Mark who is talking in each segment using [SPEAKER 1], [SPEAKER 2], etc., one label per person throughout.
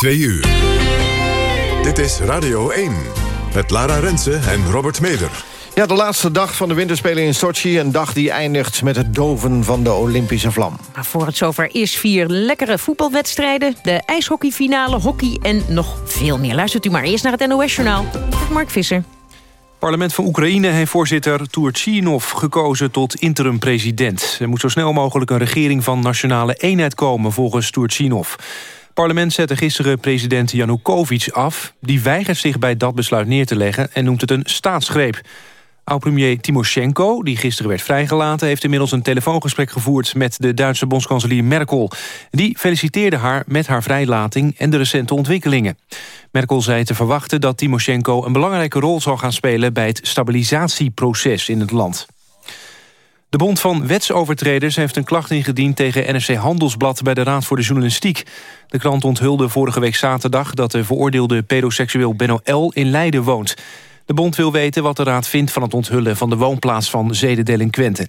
[SPEAKER 1] 2 uur. Dit is Radio 1 met Lara Rensen en Robert Meder.
[SPEAKER 2] Ja, de laatste dag van de winterspelen in Sochi. Een dag die eindigt met het doven van de Olympische vlam.
[SPEAKER 3] Maar voor het zover is vier lekkere voetbalwedstrijden... de ijshockeyfinale, hockey en nog veel meer. Luistert u maar eerst naar het NOS-journaal. Mark Visser.
[SPEAKER 4] parlement van Oekraïne heeft voorzitter Turchinov gekozen tot interim-president. Er moet zo snel mogelijk een regering van nationale eenheid komen volgens Turchinov. Parlement zette gisteren president Janukovic af. Die weigert zich bij dat besluit neer te leggen en noemt het een staatsgreep. Oud-premier Timoshenko, die gisteren werd vrijgelaten... heeft inmiddels een telefoongesprek gevoerd met de Duitse bondskanselier Merkel. Die feliciteerde haar met haar vrijlating en de recente ontwikkelingen. Merkel zei te verwachten dat Timoshenko een belangrijke rol zal gaan spelen... bij het stabilisatieproces in het land. De Bond van Wetsovertreders heeft een klacht ingediend tegen NRC Handelsblad bij de Raad voor de Journalistiek. De krant onthulde vorige week zaterdag dat de veroordeelde pedoseksueel Benno L. in Leiden woont. De bond wil weten wat de raad vindt van het onthullen van de woonplaats van zedendelinquenten.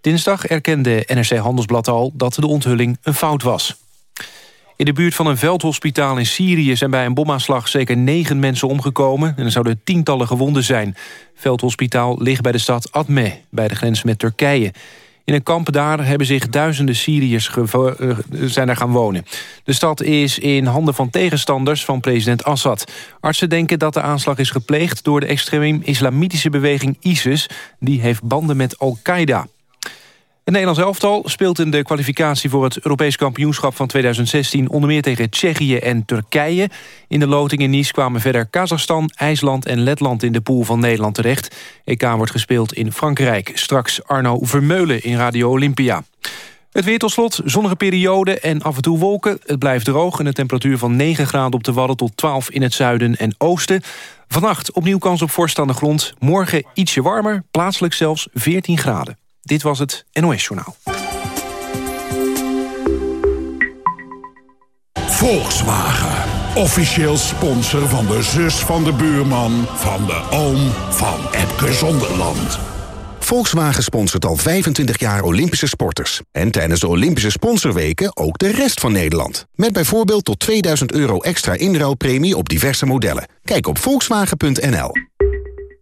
[SPEAKER 4] Dinsdag erkende NRC Handelsblad al dat de onthulling een fout was. In de buurt van een veldhospitaal in Syrië zijn bij een bomaanslag zeker negen mensen omgekomen en er zouden tientallen gewonden zijn. Veldhospitaal ligt bij de stad Adme, bij de grens met Turkije. In een kamp daar hebben zich duizenden Syriërs uh, zijn er gaan wonen. De stad is in handen van tegenstanders van president Assad. Artsen denken dat de aanslag is gepleegd door de extreem-islamitische beweging ISIS. Die heeft banden met Al-Qaeda. Het Nederlands elftal speelt in de kwalificatie voor het Europees kampioenschap van 2016 onder meer tegen Tsjechië en Turkije. In de loting in Nice kwamen verder Kazachstan, IJsland en Letland in de pool van Nederland terecht. EK wordt gespeeld in Frankrijk. Straks Arno Vermeulen in Radio Olympia. Het weer tot slot, zonnige periode en af en toe wolken. Het blijft droog en de temperatuur van 9 graden op de Wadden tot 12 in het zuiden en oosten. Vannacht opnieuw kans op vorst aan de grond. Morgen ietsje warmer, plaatselijk zelfs 14 graden. Dit was het NOS Journaal.
[SPEAKER 5] Volkswagen. Officieel sponsor van de zus van de buurman... van de oom van Epke Zonderland.
[SPEAKER 6] Volkswagen sponsort al 25 jaar Olympische sporters. En tijdens de Olympische sponsorweken ook de rest van Nederland. Met bijvoorbeeld tot 2000 euro extra inruilpremie op diverse modellen. Kijk op volkswagen.nl.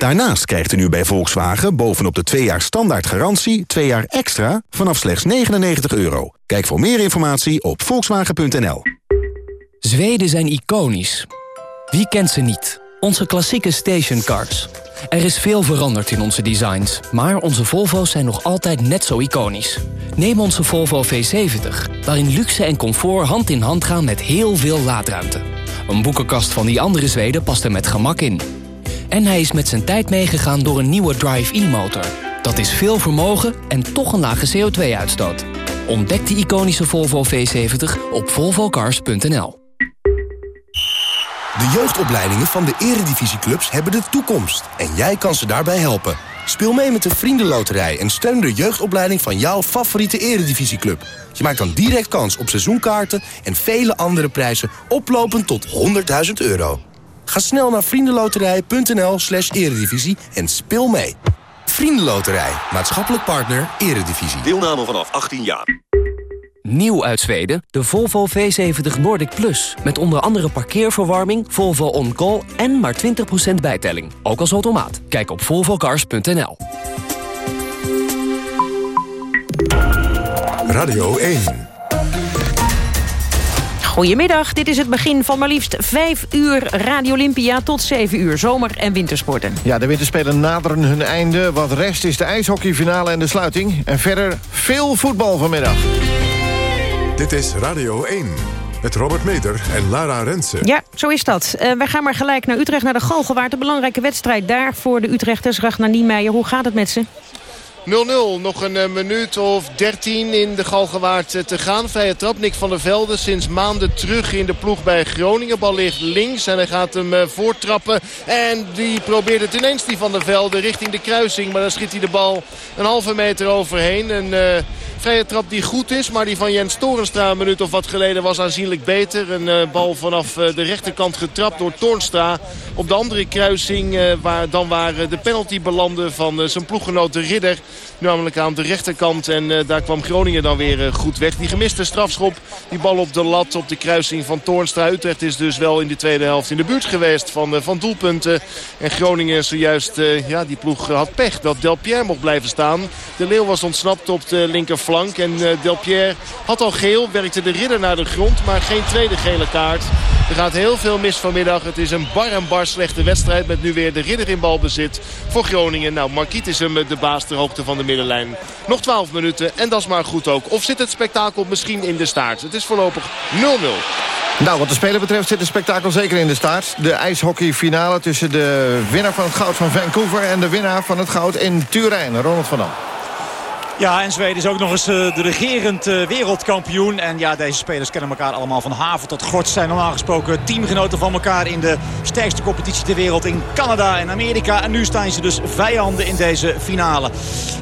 [SPEAKER 6] Daarnaast krijgt u nu bij Volkswagen bovenop de 2 jaar standaard garantie... 2 jaar extra vanaf slechts 99 euro. Kijk voor meer informatie op volkswagen.nl.
[SPEAKER 7] Zweden zijn iconisch. Wie kent ze niet? Onze klassieke stationcars. Er is veel veranderd in onze designs, maar onze Volvo's zijn nog altijd net zo iconisch. Neem onze Volvo V70, waarin luxe en comfort hand in hand gaan met heel veel laadruimte. Een boekenkast van die andere Zweden past er met gemak in. En hij is met zijn tijd meegegaan door een nieuwe Drive-E-motor. Dat is veel vermogen en toch een lage CO2-uitstoot. Ontdek de iconische Volvo V70 op volvocars.nl.
[SPEAKER 8] De jeugdopleidingen van de eredivisieclubs hebben de toekomst. En jij kan ze daarbij helpen. Speel mee met de Vriendenloterij en steun de jeugdopleiding van jouw favoriete eredivisieclub. Je maakt dan direct kans op seizoenkaarten en vele andere prijzen oplopend tot 100.000 euro. Ga snel naar vriendenloterij.nl slash eredivisie en speel mee. Vriendenloterij, maatschappelijk partner, eredivisie.
[SPEAKER 9] Deelname vanaf 18 jaar.
[SPEAKER 7] Nieuw uit Zweden, de Volvo V70 Nordic Plus. Met onder andere parkeerverwarming, Volvo On Call en maar 20% bijtelling. Ook als automaat. Kijk op volvocars.nl.
[SPEAKER 1] Radio 1.
[SPEAKER 3] Goedemiddag, dit is het begin van maar liefst 5 uur Radio Olympia tot 7 uur zomer- en wintersporten.
[SPEAKER 2] Ja, de winterspelen naderen hun einde. Wat rest is de ijshockeyfinale en de sluiting. En verder veel voetbal vanmiddag.
[SPEAKER 1] Dit is Radio 1. Met Robert Meter en Lara Rensen.
[SPEAKER 3] Ja, zo is dat. Uh, wij gaan maar gelijk naar Utrecht, naar de Galgenwaard. Een belangrijke wedstrijd daar voor de Utrechters. Ragnar Niemeyer, hoe gaat het met ze?
[SPEAKER 9] 0-0. Nog een uh, minuut of 13 in de Galgenwaard uh, te gaan. Vrije trap. Nick van der Velde sinds maanden terug in de ploeg bij Groningen. Bal ligt links en hij gaat hem uh, voortrappen. En die probeert het ineens die van der Velde richting de kruising. Maar dan schiet hij de bal een halve meter overheen. Een vrije trap die goed is. Maar die van Jens Torenstra een minuut of wat geleden was aanzienlijk beter. Een bal vanaf de rechterkant getrapt door Toornstra. Op de andere kruising waar, dan waar de penalty belandde van zijn ploeggenoot de Ridder. Namelijk aan de rechterkant. En uh, daar kwam Groningen dan weer uh, goed weg. Die gemiste strafschop. Die bal op de lat op de kruising van Toornstra. Utrecht is dus wel in de tweede helft in de buurt geweest van, uh, van doelpunten. En Groningen zojuist, ja die ploeg had pech dat Delpierre mocht blijven staan. De Leeuw was ontsnapt op de linkerflank. En Delpierre had al geel. Werkte de ridder naar de grond. Maar geen tweede gele kaart. Er gaat heel veel mis vanmiddag. Het is een bar en bar slechte wedstrijd. Met nu weer de ridder in balbezit voor Groningen. Nou, Marquiet is hem de baas ter hoogte van de middenlijn. Nog 12 minuten en dat is maar goed ook. Of zit het spektakel misschien in de staart? Het is voorlopig 0-0.
[SPEAKER 2] Nou, wat de speler betreft zit het spektakel zeker in de staart. De ijshockeyfinale tussen de winnaar van het goud van Vancouver... en de winnaar van het goud in Turijn, Ronald van Dam.
[SPEAKER 10] Ja, en Zweden is ook nog eens uh, de regerend uh, wereldkampioen. En ja, deze spelers kennen elkaar allemaal van haven tot gort. Zijn normaal gesproken teamgenoten van elkaar in de sterkste competitie ter wereld in Canada en Amerika. En nu staan ze dus vijanden in deze finale.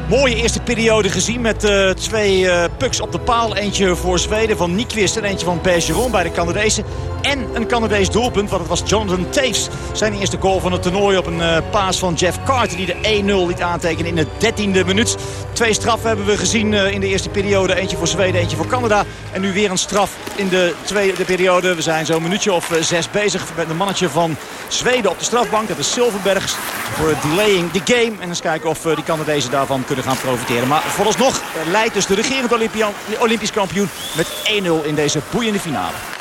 [SPEAKER 10] Mooie eerste periode gezien met uh, twee pucks op de paal. Eentje voor Zweden van Nyquist en eentje van Bergeron bij de Canadezen. En een Canadees doelpunt, want het was Jonathan Taves. Zijn eerste goal van het toernooi op een paas van Jeff Carter. Die de 1-0 liet aantekenen in de 13e minuut. Twee straffen hebben we gezien eh, in de eerste periode. Eentje voor Zweden, eentje voor Canada. En nu weer een straf in de tweede periode. We zijn zo'n minuutje of eh, zes bezig met een mannetje van Zweden op de strafbank. Dat is Silverbergs voor delaying the game. En eens kijken of eh, die Canadezen daarvan kunnen gaan profiteren. Maar vooralsnog leidt dus de regerend Olympisch kampioen met 1-0 in deze boeiende finale.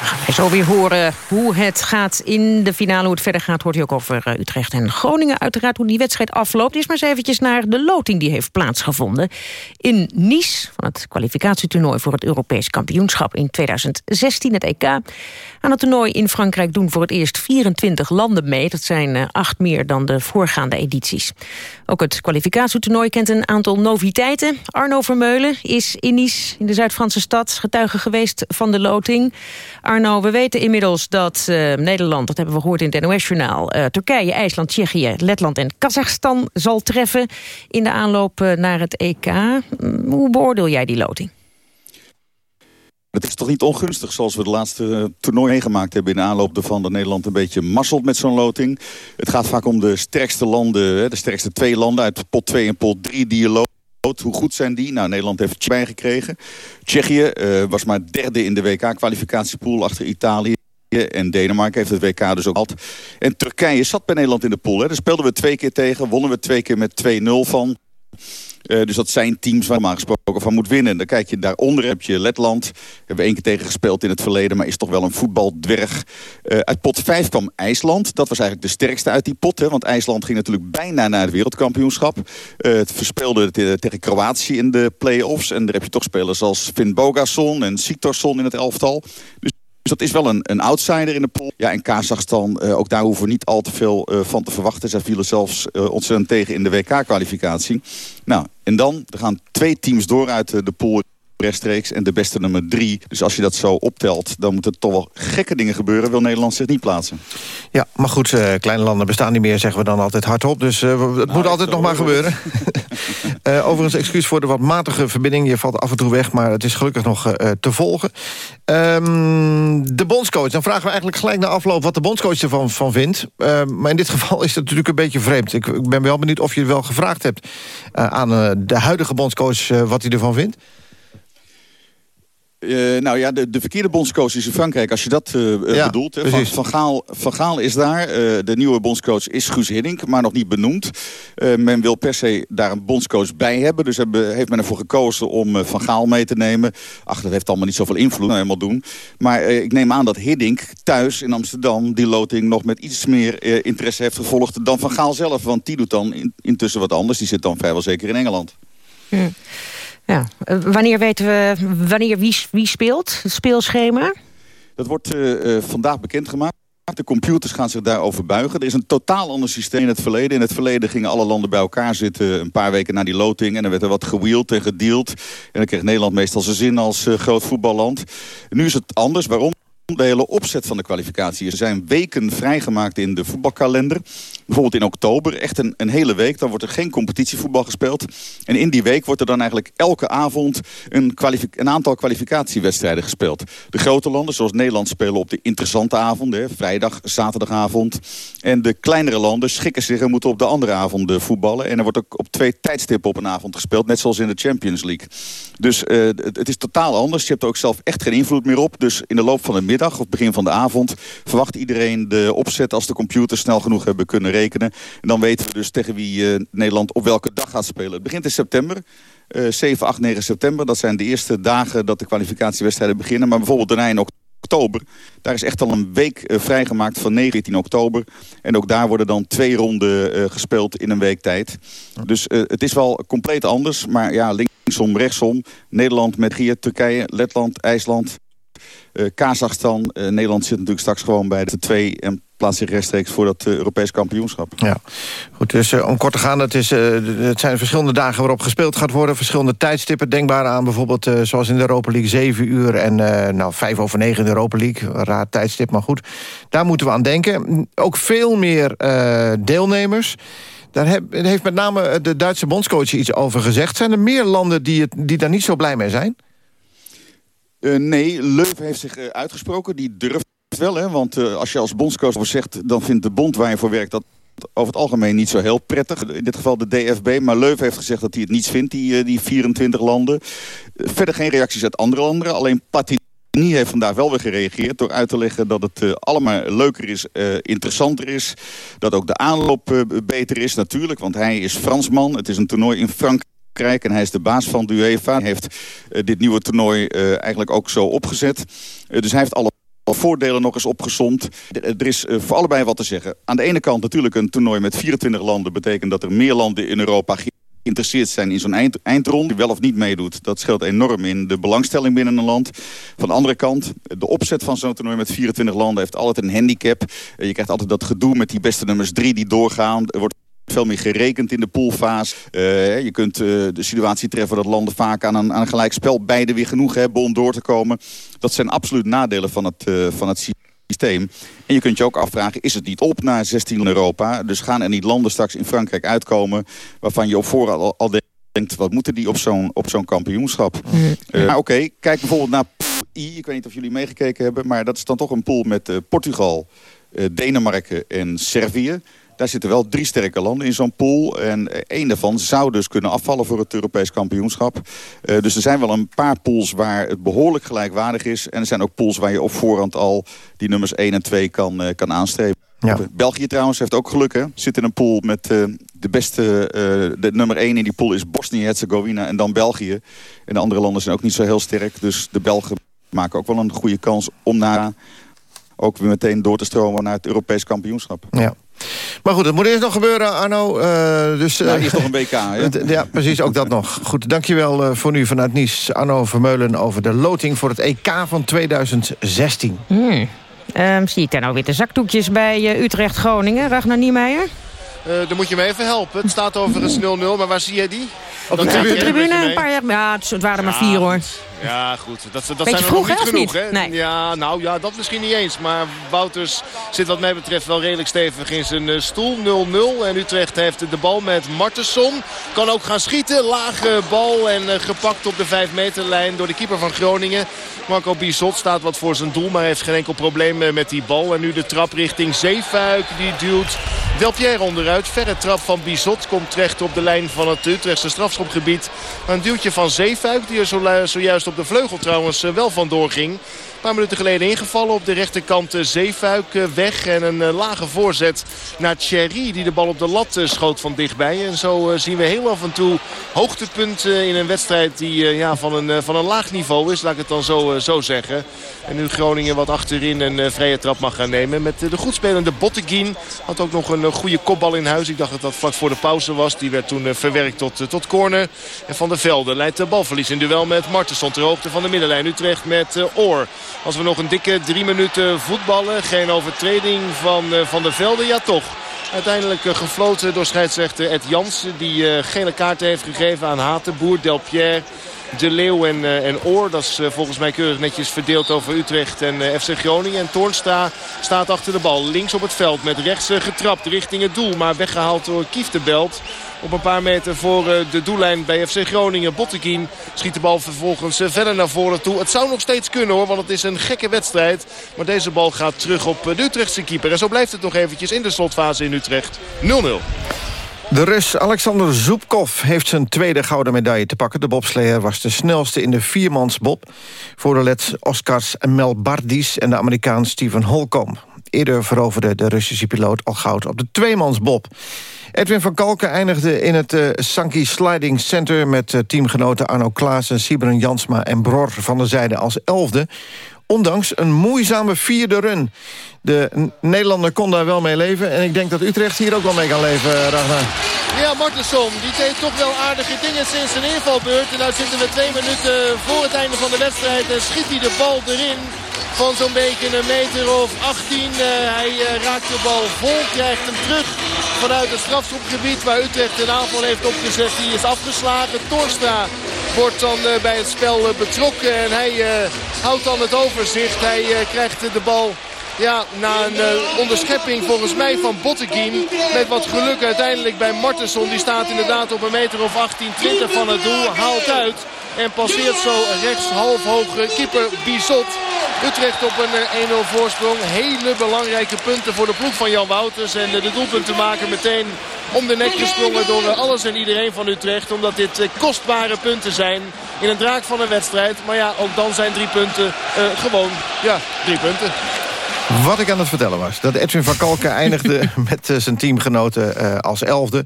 [SPEAKER 3] Gaan zo weer horen hoe het gaat in de finale. Hoe het verder gaat, hoort u ook over eh, Utrecht en Groningen. Uiteraard hoe die wedstrijd afloopt. Eerst maar eens eventjes naar de loting die heeft plaatsgevonden. In Nice, van het kwalificatietoernooi voor het Europees kampioenschap in 2016, het EK. Aan het toernooi in Frankrijk doen voor het eerst 24 landen mee. Dat zijn uh, acht meer dan de voorgaande edities. Ook het kwalificatietoernooi kent een aantal noviteiten. Arno Vermeulen is in Nice, in de Zuid-Franse stad, getuige geweest van de loting. Arno, we weten inmiddels dat uh, Nederland, dat hebben we gehoord in het NOS-journaal... Uh, Turkije, IJsland, Tsjechië, Letland en Kazachstan zal treffen... in de aanloop uh, naar het EK. Mm, hoe beoordeel jij die loting?
[SPEAKER 11] Het is toch niet ongunstig zoals we de laatste toernooi meegemaakt hebben... in de aanloop ervan dat Nederland een beetje masselt met zo'n loting. Het gaat vaak om de sterkste landen, de sterkste twee landen uit pot 2 en pot 3 die je loopt. Hoe goed zijn die? Nou, Nederland heeft het bijgekregen. Tsjechië uh, was maar derde in de WK-kwalificatiepool achter Italië. En Denemarken heeft het WK dus ook gehad. En Turkije zat bij Nederland in de pool. Hè. Daar speelden we twee keer tegen. Wonnen we twee keer met 2-0 van. Uh, dus dat zijn teams waar normaal gesproken van moet winnen. Dan kijk je daaronder, heb je Letland. Hebben we één keer tegen gespeeld in het verleden... maar is toch wel een voetbaldwerg. Uh, uit pot 5 kwam IJsland. Dat was eigenlijk de sterkste uit die pot. Want IJsland ging natuurlijk bijna naar het wereldkampioenschap. Uh, het verspeelde tegen Kroatië in de play-offs. En daar heb je toch spelers als Finn Bogason en Siktorsson in het elftal. Dus dus dat is wel een, een outsider in de pool. Ja, en Kazachstan, uh, ook daar hoeven we niet al te veel uh, van te verwachten. Zij vielen zelfs uh, ontzettend tegen in de WK-kwalificatie. Nou, en dan, er gaan twee teams door uit de pool rechtstreeks en de beste nummer drie. Dus als je dat zo optelt, dan moeten toch wel gekke dingen gebeuren. Wil Nederland zich niet plaatsen.
[SPEAKER 2] Ja, maar goed, uh, kleine landen bestaan niet meer, zeggen we dan altijd hardop. Dus uh, het nou, moet altijd nog maar gebeuren. uh, overigens, excuus voor de wat matige verbinding. Je valt af en toe weg, maar het is gelukkig nog te volgen. Um, de bondscoach, dan vragen we eigenlijk gelijk na afloop... wat de bondscoach ervan van vindt. maar in dit geval is het natuurlijk een beetje vreemd. Ik, ik ben wel benieuwd of je wel gevraagd hebt... aan de huidige bondscoach wat hij ervan vindt.
[SPEAKER 11] Uh, nou ja, de, de verkeerde bondscoach is in Frankrijk, als je dat uh, ja, bedoelt. Van, van, Gaal, van Gaal is daar. Uh, de nieuwe bondscoach is Guus Hiddink, maar nog niet benoemd. men wil per se daar een bondscoach bij hebben. Dus hebben, heeft men ervoor gekozen om Van Gaal mee te nemen. Ach, dat heeft allemaal niet zoveel invloed, nou, helemaal doen. Maar ik neem aan dat Hiddink thuis in Amsterdam... die loting nog met iets meer interesse heeft gevolgd dan Van Gaal zelf. Want die doet dan in, intussen wat anders. Die zit dan vrijwel zeker in Engeland.
[SPEAKER 3] Hm. Ja. Wanneer weten we wanneer wie, wie speelt? Het speelschema?
[SPEAKER 11] Dat wordt uh, vandaag bekendgemaakt. De computers gaan zich daarover buigen. Er is een totaal ander systeem in het verleden. In het verleden gingen alle landen bij elkaar zitten een paar weken na die loting. En dan werd er wat gewield en gedeeld. En dan kreeg Nederland meestal zijn zin als groot voetballand. Nu is het anders. Waarom? De hele opzet van de kwalificatie. Er zijn weken vrijgemaakt in de voetbalkalender. Bijvoorbeeld in oktober, echt een, een hele week. Dan wordt er geen competitievoetbal gespeeld. En in die week wordt er dan eigenlijk elke avond... een, een aantal kwalificatiewedstrijden gespeeld. De grote landen, zoals Nederland, spelen op de interessante avonden. Vrijdag, zaterdagavond. En de kleinere landen schikken zich en moeten op de andere avonden voetballen. En er wordt ook op twee tijdstippen op een avond gespeeld. Net zoals in de Champions League. Dus het, het, is totaal anders. Je hebt er ook zelf echt geen invloed meer op. Dus in de loop van de middag of begin van de avond... verwacht iedereen de opzet als de computers snel genoeg hebben kunnen rekenen. En dan weten we dus tegen wie uh, Nederland op welke dag gaat spelen. Het begint in september. Uh, 7, 8, 9 september. Dat zijn de eerste dagen dat de kwalificatiewedstrijden beginnen. Maar bijvoorbeeld daarna in oktober. Daar is echt al een week uh, vrijgemaakt van 19 oktober. En ook daar worden dan twee ronden uh, gespeeld in een week tijd. Dus het is wel compleet anders. Maar ja, linksom, rechtsom. Nederland met Gier, Turkije, Letland, IJsland... Kazachstan, Nederland zit natuurlijk straks gewoon bij de twee... en plaatst zich rechtstreeks voor dat uh, Europees kampioenschap.
[SPEAKER 2] Ja, goed. Dus om kort te gaan, het, is, het zijn verschillende dagen waarop gespeeld gaat worden. Verschillende tijdstippen, denkbaar aan bijvoorbeeld zoals in de Europa League 7 uur... en nou, 5 over 9 in de Europa League, raar tijdstip, maar goed. Daar moeten we aan denken. Ook veel meer deelnemers... Daar heeft met name de Duitse bondscoach iets over gezegd. Zijn er meer landen die, het, die daar niet zo blij mee zijn?
[SPEAKER 11] Nee, Leuven heeft zich uitgesproken. Die durft wel, hè? want uh, als je als bondscoach zegt... dan vindt de bond waar je voor werkt dat over het algemeen niet zo heel prettig. In dit geval de DFB. Maar Leuven heeft gezegd dat hij het niets vindt, die, die 24 landen. verder geen reacties uit andere landen. Alleen Platini heeft vandaag wel weer gereageerd door uit te leggen dat het allemaal leuker is, interessanter is. Dat ook de aanloop beter is natuurlijk, want hij is Fransman. Het is een toernooi in Frankrijk. En hij is de baas van de UEFA. Hij heeft dit nieuwe toernooi eigenlijk ook zo opgezet. Dus hij heeft alle voordelen nog eens opgezomd. Er is voor allebei wat te zeggen. Aan de ene kant natuurlijk een toernooi met 24 landen... betekent dat er meer landen in Europa geïnteresseerd zijn in zo'n eind, eindronde... die wel of niet meedoet. Dat scheelt enorm in de belangstelling binnen een land. Van de andere kant, de opzet van zo'n toernooi met 24 landen... heeft altijd een handicap. je krijgt altijd dat gedoe met die beste nummers drie die doorgaan. Er wordt veel meer gerekend in de poolfase. Uh, je kunt uh, de situatie treffen dat landen vaak aan een, aan een gelijk spel... beide weer genoeg hebben om door te komen. Dat zijn absoluut nadelen van het, uh, van het systeem. En je kunt je ook afvragen, is het niet op na 16 in Europa? Dus gaan er niet landen straks in Frankrijk uitkomen... waarvan je op voorhand al, al denkt... wat moeten die op zo'n zo'n kampioenschap? Maar oké, okay, kijk bijvoorbeeld naar pool I. Ik weet niet of jullie meegekeken hebben... maar dat is dan toch een pool met Portugal, Denemarken en Servië... Daar zitten wel drie sterke landen in zo'n pool. En één daarvan zou dus kunnen afvallen voor het Europees kampioenschap. Uh, dus er zijn wel een paar pools waar het behoorlijk gelijkwaardig is. En er zijn ook pools waar je op voorhand al die nummers 1 en 2 kan, uh, kan aanstrepen. Ja. België trouwens heeft ook geluk. Hè? Zit in een pool met uh, de beste... de nummer 1 in die pool is Bosnië-Herzegovina en dan België. En de andere landen zijn ook niet zo heel sterk. Dus de Belgen maken ook wel een goede kans om na ook weer meteen door te stromen naar het Europees kampioenschap.
[SPEAKER 2] Ja. Maar goed, het moet eerst nog gebeuren, Arno. Uh, dus, uh,
[SPEAKER 11] nou, is nog een WK, hè?
[SPEAKER 2] ja, precies, ook dat nog. Goed, dankjewel uh, voor nu vanuit Nice. Arno Vermeulen over de loting voor het EK van 2016.
[SPEAKER 3] Hmm. Um, zie ik daar nou weer de zakdoekjes bij Utrecht-Groningen, Ragnar Niemeyer?
[SPEAKER 9] dan moet je me even helpen. Het staat overigens 0-0, maar waar zie jij die?
[SPEAKER 3] Op de tribune, tribune een paar jaar. Ja, het waren maar vier hoor.
[SPEAKER 9] Ja, goed. Dat, dat
[SPEAKER 3] zijn
[SPEAKER 9] er
[SPEAKER 3] vroeg,
[SPEAKER 9] nog niet genoeg,
[SPEAKER 3] niet?
[SPEAKER 9] hè?
[SPEAKER 3] Nee.
[SPEAKER 9] Ja, nou ja, dat misschien niet eens. Maar Wouters zit wat mij betreft wel redelijk stevig in zijn uh, stoel. 0-0. En Utrecht heeft de bal met Martensson. Kan ook gaan schieten. Lage bal en uh, gepakt op de 5 meterlijn door de keeper van Groningen. Marco Bizot staat wat voor zijn doel, maar heeft geen enkel probleem uh, met die bal. En nu de trap richting Zeefuik. Die duwt Delpierre onderuit. Verre trap van Bizot komt terecht op de lijn van het Utrechtse strafschopgebied. Een duwtje van Zeefuik die er zo, zojuist op de vleugel trouwens wel vandoor ging. Een paar minuten geleden ingevallen op de rechterkant Zeefuik weg. En een lage voorzet naar Thierry die de bal op de lat schoot van dichtbij. En zo zien we heel af en toe hoogtepunten in een wedstrijd die ja, van, een, van een laag niveau is. Laat ik het dan zo, zo zeggen. En nu Groningen wat achterin een vrije trap mag gaan nemen. Met de goed spelende Botteguin. Had ook nog een goede kopbal in huis. Ik dacht dat dat vlak voor de pauze was. Die werd toen verwerkt tot, tot corner. En Van der Velde leidt de balverlies in duel met Martensson ter van de middenlijn. Utrecht met Oor. Als we nog een dikke drie minuten voetballen. Geen overtreding van Van der Velde. Ja toch. Uiteindelijk gefloten door scheidsrechter Ed Jansen. Die gele kaart heeft gegeven aan Hatenboer, Delpierre. De Leeuw en, en Oor. Dat is volgens mij keurig netjes verdeeld over Utrecht en FC Groningen. En Toornstra staat achter de bal. Links op het veld met rechts getrapt richting het doel. Maar weggehaald door Kieftenbelt. Op een paar meter voor de doellijn bij FC Groningen. Botteguin schiet de bal vervolgens verder naar voren toe. Het zou nog steeds kunnen hoor, want het is een gekke wedstrijd. Maar deze bal gaat terug op de Utrechtse keeper. En zo blijft het nog eventjes in de slotfase in Utrecht. 0-0.
[SPEAKER 2] De Rus Alexander Zubkov heeft zijn tweede gouden medaille te pakken. De bobsleer was de snelste in de viermansbob... voor de Lets Oscars Melbardis en de Amerikaan Steven Holcomb. Eerder veroverde de Russische piloot al goud op de tweemansbob. Edwin van Kalken eindigde in het uh, Sankey Sliding Center... met uh, teamgenoten Arno Klaassen, Sibren Jansma en Bror van der Zijde als elfde ondanks een moeizame vierde run. De Nederlander kon daar wel mee leven. En ik denk dat Utrecht hier ook wel mee kan leven, eh, Ragnar.
[SPEAKER 9] Ja, Martensson, die deed toch wel aardige dingen sinds zijn invalbeurt. En nu zitten we twee minuten voor het einde van de wedstrijd. En schiet hij de bal erin van zo'n beetje een meter of 18. Uh, eh, hij uh, raakt de bal vol, krijgt hem terug vanuit het strafschopgebied waar Utrecht een aanval heeft opgezet. Die is afgeslagen. Torstra wordt dan uh, bij het spel betrokken en hij houdt dan het overzicht. Hij krijgt de bal ja, na een uh, onderschepping volgens mij van Botteguin. Met wat geluk uiteindelijk bij Martensson. Die staat inderdaad op een meter of 18, 20 van het doel. Haalt uit. En passeert zo rechts half hoog keeper Bizot. Utrecht op een 1-0 eh, voorsprong. Hele belangrijke punten voor de ploeg van Jan Wouters. En de doelpunten maken meteen om de nek gesprongen door eh, alles en iedereen van Utrecht. Omdat dit kostbare punten zijn in een draak van een wedstrijd. Maar ja, ook dan zijn drie punten gewoon ja, drie punten.
[SPEAKER 2] Wat ik aan het vertellen was, dat Edwin van Kalken eindigde met zijn teamgenoten uh, als elfde.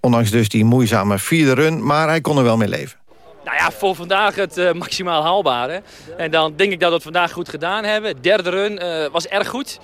[SPEAKER 2] Ondanks dus die moeizame vierde run, maar hij kon er wel mee leven.
[SPEAKER 12] Nou ja, voor vandaag het uh, maximaal haalbare. En dan denk ik dat we het vandaag goed gedaan hebben. Derde run uh, was erg goed.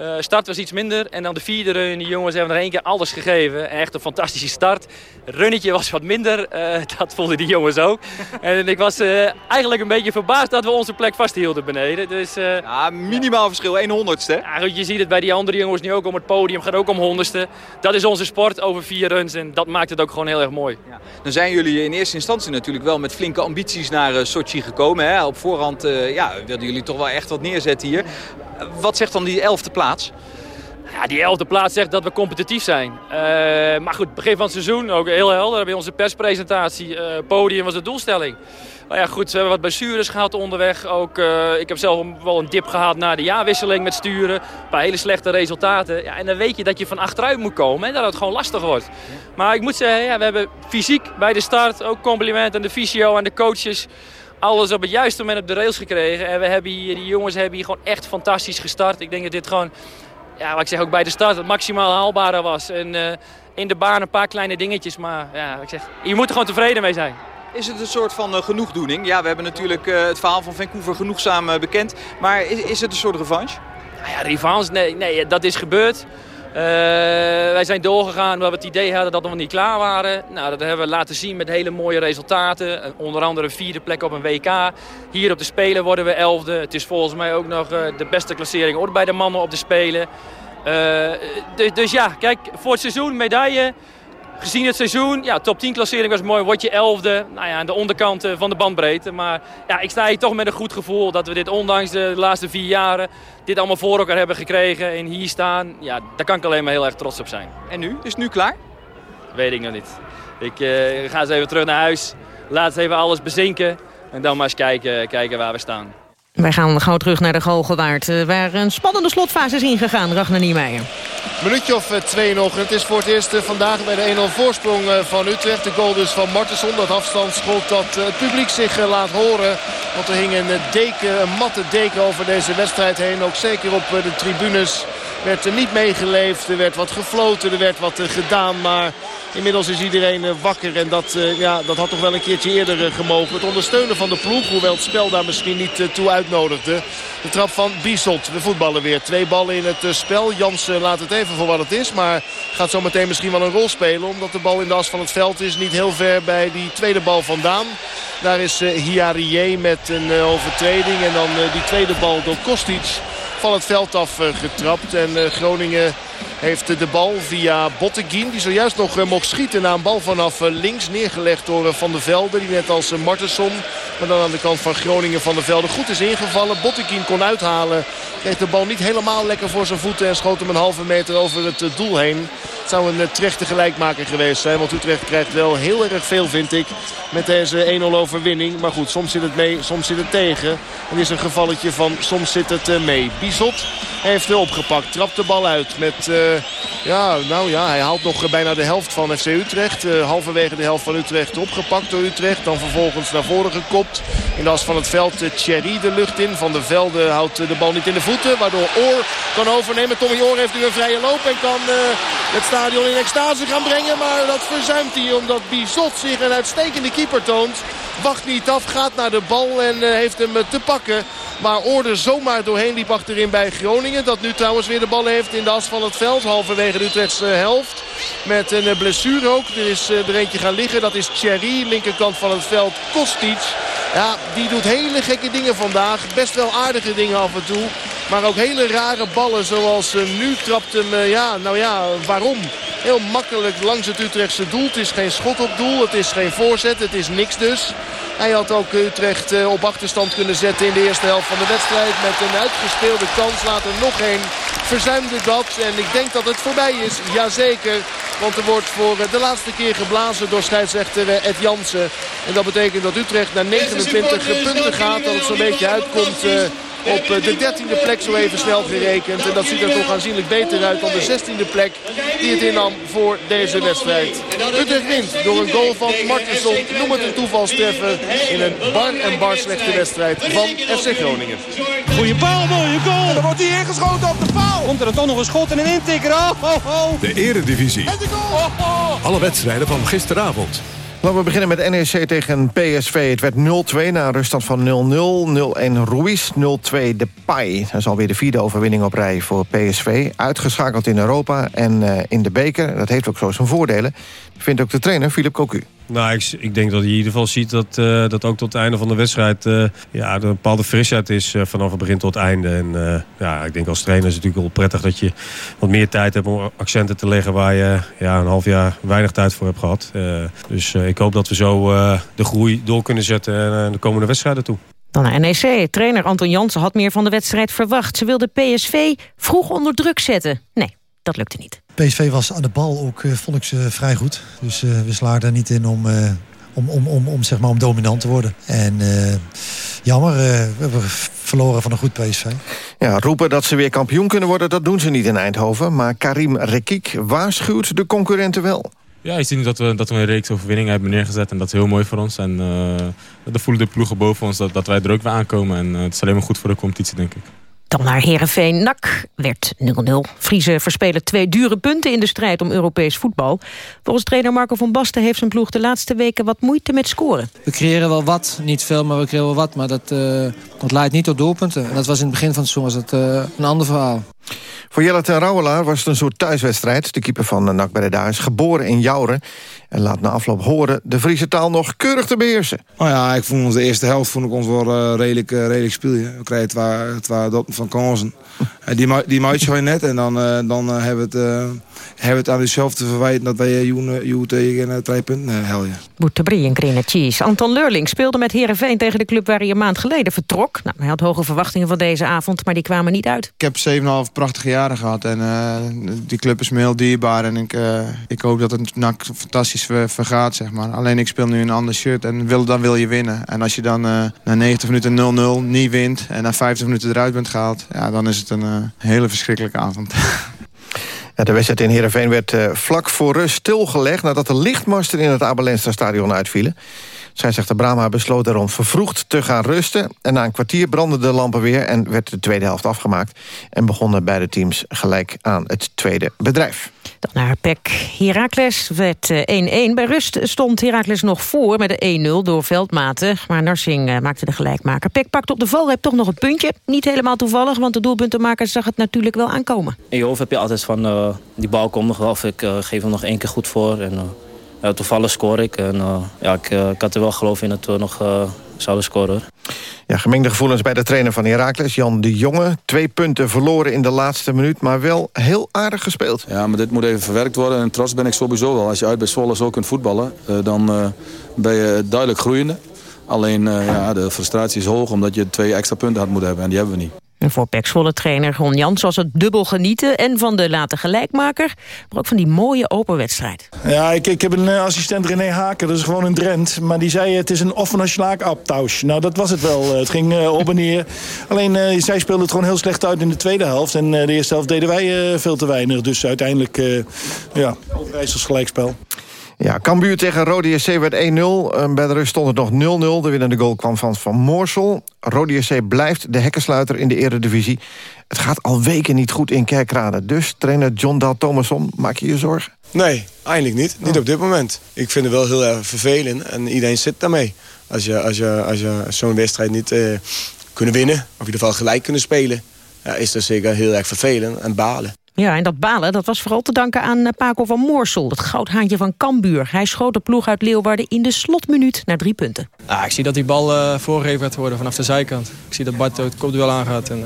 [SPEAKER 12] Uh, start was iets minder. En dan de vierde run. Die jongens hebben er één keer alles gegeven. Echt een fantastische start. Runnetje was wat minder. Uh, dat vonden die jongens ook. en ik was uh, eigenlijk een beetje verbaasd dat we onze plek vasthielden beneden. Dus,
[SPEAKER 13] ja, minimaal verschil. 1 honderdste.
[SPEAKER 12] Ja, goed, je ziet het bij die andere jongens nu ook om het podium. Gaat ook om honderdste. Dat is onze sport over vier runs. En dat maakt het ook gewoon heel erg mooi. Ja.
[SPEAKER 13] Dan zijn jullie in eerste instantie natuurlijk wel met flinke ambities naar Sochi gekomen. Hè? Op voorhand ja, wilden jullie toch wel echt wat neerzetten hier. Wat zegt dan die elfde plaats?
[SPEAKER 12] Ja, die elfde plaats zegt dat we competitief zijn. Uh, maar goed, begin van het seizoen, ook heel helder. Bij onze perspresentatie, uh, podium was de doelstelling. Nou ja, goed, we hebben wat blessures gehad onderweg. Ook, uh, ik heb zelf wel een dip gehad na de jaarwisseling met sturen. Een paar hele slechte resultaten. Ja, en dan weet je dat je van achteruit moet komen en dat het gewoon lastig wordt. Maar ik moet zeggen, ja, we hebben fysiek bij de start ook compliment aan de fysio, aan de coaches alles op het juiste moment op de rails gekregen. En we hebben hier, die jongens hebben hier gewoon echt fantastisch gestart. Ik denk dat dit gewoon, ja, wat ik zeg ook bij de start, het maximaal haalbare was. En uh, in de baan een paar kleine dingetjes, maar ja, ik zeg, je moet er gewoon tevreden mee zijn.
[SPEAKER 13] Is het een soort van uh, genoegdoening? Ja, we hebben natuurlijk uh, het verhaal van Vancouver genoegzaam bekend. Maar is, is het een soort revanche?
[SPEAKER 12] Nou ja, revanche, nee, nee, dat is gebeurd. Uh, wij zijn doorgegaan waar we het idee hadden dat we nog niet klaar waren. Nou, dat hebben we laten zien met hele mooie resultaten. Onder andere vierde plek op een WK. Hier op de Spelen worden we elfde. Het is volgens mij ook nog uh, de beste klassering ooit bij de mannen op de Spelen. Uh, dus, dus ja, kijk, voor het seizoen medaille. Gezien het seizoen, ja, top 10 klassering was mooi. Word je elfde, nou ja, aan de onderkant van de bandbreedte. Maar ja, ik sta hier toch met een goed gevoel dat we dit ondanks de laatste vier jaren... dit allemaal voor elkaar hebben gekregen en hier staan. Ja, daar kan ik alleen maar heel erg trots op zijn.
[SPEAKER 13] En nu? Is het nu klaar?
[SPEAKER 12] Weet ik nog niet. Ik uh, ga eens even terug naar huis. Laat eens even alles bezinken. En dan maar eens kijken, kijken waar we staan.
[SPEAKER 3] Wij gaan gauw terug naar de Galgenwaard, eh, waar een spannende slotfase is ingegaan. Ragnar Niemeyer.
[SPEAKER 9] Minuutje of eh, twee nog. Het is voor het eerst eh, vandaag bij de 1-0 voorsprong van Utrecht. De goal dus van Martensson. Dat afstandsschot dat het publiek zich laat horen. Want er hing een, deken, een matte deken over deze wedstrijd heen. Ook zeker op de tribunes werd er niet meegeleefd. Er werd wat gefloten, er werd wat gedaan. Maar inmiddels is iedereen wakker. En dat, ja, dat had toch wel een keertje eerder gemogen. Het ondersteunen van de ploeg, hoewel het spel daar misschien niet toe uitnodigde. De trap van Bisot. We voetballen weer. Twee ballen in het spel. Jans laat het even voor wat het is. Maar gaat zo meteen misschien wel een rol spelen. Omdat de bal in de as van het veld is. Niet heel ver bij die tweede bal vandaan. Daar is Hiarie met een overtreding. En dan die tweede bal door Kostic van het veld af getrapt. En Groningen heeft de bal via Botteguin. Die zojuist nog mocht schieten na een bal vanaf links. Neergelegd door Van der Velde. Die net als Martensson. Maar dan aan de kant van Groningen Van der Velde goed is ingevallen. Botteguin kon uithalen. Kreeg de bal niet helemaal lekker voor zijn voeten. En schoot hem een halve meter over het doel heen. Het zou een terechte gelijkmaker geweest zijn. Want Utrecht krijgt wel heel erg veel vind ik. Met deze 1-0 overwinning. Maar goed, soms zit het mee, soms zit het tegen. Het is een gevalletje van soms zit het mee. Bizot heeft opgepakt. Trapt de bal uit met... ja, nou ja, hij haalt nog bijna de helft van FC Utrecht. Uh, halverwege de helft van Utrecht opgepakt door Utrecht. Dan vervolgens naar voren gekopt. In de as van het veld uh, Thierry de lucht in. Van der Velde houdt de bal niet in de voeten. Waardoor Oor kan overnemen. Tommy Oor heeft nu een vrije loop en kan het stadion in extase gaan brengen. Maar dat verzuimt hij omdat Bizot zich een uitstekende keeper toont. Wacht niet af, gaat naar de bal en heeft hem te pakken. Maar Oorde zomaar doorheen liep achterin bij Groningen. Dat nu trouwens weer de bal heeft in de as van het veld. Halverwege de Utrechtse helft. Met een blessure ook. Er is er eentje gaan liggen. Dat is Thierry. Linkerkant van het veld Kostic. Ja, die doet hele gekke dingen vandaag. Best wel aardige dingen af en toe. Maar ook hele rare ballen zoals nu trapt hem. Ja, nou ja, waarom? Heel makkelijk langs het Utrechtse doel. Het is geen schot op doel. Het is geen voorzet. Het is niks dus. Hij had ook Utrecht op achterstand kunnen zetten in de eerste helft van de wedstrijd. Met een uitgespeelde kans. Later nog één. Verzuimde dat. En ik denk dat het voorbij is. Jazeker. Want er wordt voor de laatste keer geblazen door scheidsrechter Ed Jansen. En dat betekent dat Utrecht naar 29 punten gaat. Dat het zo'n beetje uitkomt op de 13e plek zo even snel gerekend. En dat ziet er toch aanzienlijk beter uit dan de 16e plek die het innam voor deze wedstrijd. Utrecht wint door een goal van Martensson. Noem het een toevalstreffer in een bar en bar slechte wedstrijd van FC Groningen.
[SPEAKER 14] Goeie paal, mooie goal. En dan wordt hij ingeschoten op de paal. Komt er dan toch nog een schot en een intikker. Oh, oh, oh.
[SPEAKER 1] De eredivisie. Alle wedstrijden van gisteravond.
[SPEAKER 2] Laten we beginnen met NEC tegen PSV. Het werd 0-2 na een ruststand van 0-0. 0-1 Ruiz, 0-2 Depay. Dat is alweer de vierde overwinning op rij voor PSV. Uitgeschakeld in Europa en uh, in de beker. Dat heeft ook zo zijn voordelen. Vindt ook de trainer, Philip Cocu.
[SPEAKER 15] Nou, ik, denk dat je in ieder geval ziet dat, uh, dat ook tot het einde van de wedstrijd... Uh, ja, er een bepaalde frisheid is uh, vanaf het begin tot het einde. En ja, ik denk als trainer is het natuurlijk wel prettig dat je wat meer tijd hebt... om accenten te leggen waar je ja, een half jaar weinig tijd voor hebt gehad. dus ik hoop dat we zo de groei door kunnen zetten de komende wedstrijden toe.
[SPEAKER 3] Dan naar NEC. Trainer Anton Jansen had meer van de wedstrijd verwacht. Ze wilde PSV vroeg onder druk zetten. Nee, dat lukte niet.
[SPEAKER 16] PSV was aan de bal ook, uh, vond ik ze vrij goed. Dus uh, we slaagden er niet in om, uh, om, om, om, om, zeg maar, om dominant te worden. En jammer, we hebben verloren van een goed PSV.
[SPEAKER 2] Ja, roepen dat ze weer kampioen kunnen worden, dat doen ze niet in Eindhoven. Maar Karim Rekik waarschuwt de concurrenten wel.
[SPEAKER 17] Ja, je ziet dat we, dat we een reeks overwinningen hebben neergezet. En dat is heel mooi voor ons. En uh, dan voelen de ploegen boven ons dat, dat wij er ook weer aankomen. En uh, het is alleen maar goed voor de competitie, denk ik.
[SPEAKER 3] Dan naar Herenveen. NAC werd 0-0. Friese verspelen twee dure punten in de strijd om Europees voetbal. Volgens trainer Marco van Basten heeft zijn ploeg de laatste weken wat moeite met scoren.
[SPEAKER 18] We creëren wel wat, niet veel, maar we creëren wel wat. Maar dat, uh, dat leidt niet tot doelpunten. En dat was in het begin van het seizoen was dat, uh, een ander verhaal.
[SPEAKER 2] Voor Jelle ten Rouwelaar was het een soort thuiswedstrijd. De keeper van NAC Breda is geboren in Jouren. En laat na afloop horen de Friese taal nog keurig te beheersen.
[SPEAKER 19] Oh ja, ik vond ons de eerste helft vond ik ons wel uh, redelijk, uh, redelijk spelen. We kregen het waar, het waar dat van kansen. Uh, die die maatje je net en dan, dan hebben we het hebben het aan onszelf te verwijten dat wij Joen tegen uh, drie punten helden.
[SPEAKER 3] Boetebrie en Green Cheese. Anton Leurling speelde met Herenveen tegen de club waar hij een maand geleden vertrok. Nou, hij had hoge verwachtingen van deze avond, maar die kwamen niet uit.
[SPEAKER 19] Ik heb 7,5 prachtige jaren gehad en uh, die club is me heel dierbaar. En ik, uh, ik hoop dat het NAC fantastisch vergaat, zeg maar. Alleen ik speel nu een ander shirt en wil, dan wil je winnen. En als je dan na 90 minuten 0-0 niet wint en na 50 minuten eruit bent gehaald... Ja, dan is het een hele verschrikkelijke avond.
[SPEAKER 2] De wedstrijd in Heerenveen werd uh, vlak voor rust stilgelegd... nadat de lichtmasten in het Abelensta stadion uitvielen. Scheidsrechter Brama besloot daarom vervroegd te gaan rusten. En na een kwartier brandden de lampen weer en werd de tweede helft afgemaakt. En begonnen beide teams gelijk aan het tweede bedrijf.
[SPEAKER 3] Dan naar PEC Heracles werd 1-1. Eh, Bij rust stond Heracles nog voor met de 1-0 door Veldmaten. Maar Narsing eh, maakte de gelijkmaker. PEC pakte op de valreep toch nog een puntje. Niet helemaal toevallig, want de doelpuntenmaker zag het natuurlijk wel aankomen.
[SPEAKER 20] In je hoofd heb je altijd van, uh, die bal komt nog wel. Of ik geef hem nog één keer goed voor. En, toevallig scoor ik. En, ja, ik, ik, had er wel geloof in dat we nog zouden scoren.
[SPEAKER 2] Ja, gemengde gevoelens bij de trainer van Heracles, Jan de Jonge. Twee punten verloren in de laatste minuut, maar wel heel aardig gespeeld.
[SPEAKER 21] Ja, maar dit moet even verwerkt worden. En trots ben ik sowieso wel. Als je uit bij Zwolle zo kunt voetballen, uh, dan uh, ben je duidelijk groeiende. Alleen uh, ja, de frustratie is hoog, omdat je twee extra punten had moeten hebben. En die hebben we niet.
[SPEAKER 3] En voor Pek trainer Ron Jans was het dubbel genieten... en van de late gelijkmaker, maar ook van die mooie open wedstrijd.
[SPEAKER 22] Ja, ik, ik heb een eh, assistent René Haken, dat is gewoon een Drent. Maar die zei het is een offene slaakaptausch. Nou, dat was het wel. Het ging uh, op en neer. Alleen, uh, zij speelde het gewoon heel slecht uit in de tweede helft. En de eerste helft deden wij veel te weinig. Dus uiteindelijk, ja, Overijssels gelijkspel.
[SPEAKER 2] Ja, Cambuur tegen Rode SC werd 1-0. Bij de rust stond het nog 0-0. De winnende goal kwam van Van Moorsel. Rode SC blijft de hekkensluiter in de eredivisie. Het gaat al weken niet goed in Kerkrade. Dus trainer John Dal Thomasson, maak je je zorgen?
[SPEAKER 23] Nee, eigenlijk niet. Niet op dit moment. Ik vind het wel heel erg vervelend en iedereen zit daarmee. Als je, als je, als je zo'n wedstrijd niet uh, kunnen winnen, of in ieder geval gelijk kunnen spelen... Ja, is dat zeker heel erg vervelend en balen.
[SPEAKER 3] Ja, en dat balen dat was vooral te danken aan eh, Paco van Moorsel... het goudhaantje van Cambuur. Hij schoot de ploeg uit Leeuwarden in de slotminuut naar drie punten.
[SPEAKER 18] Ah, ik zie dat die bal uh, voorgegeven werd worden vanaf de zijkant. Ik zie dat Bart het kopduel aangaat. En, uh,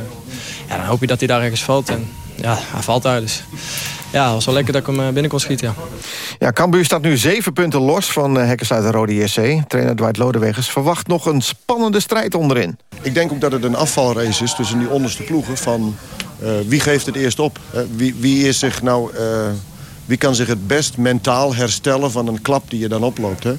[SPEAKER 18] ja, dan hoop je dat hij daar ergens valt. En ja, hij valt daar dus. Ja, het was wel lekker dat ik hem binnen kon schieten, ja.
[SPEAKER 2] Ja, Cambuur staat nu zeven punten los van Hekkensluiter Rode JC. Trainer Dwight Lodewegers verwacht nog een spannende strijd onderin.
[SPEAKER 24] Ik denk ook dat het een afvalrace is tussen die onderste ploegen... van uh, wie geeft het eerst op? Uh, wie, wie, is zich nou, uh, wie kan zich het best mentaal herstellen van een klap die je dan oploopt? Hè?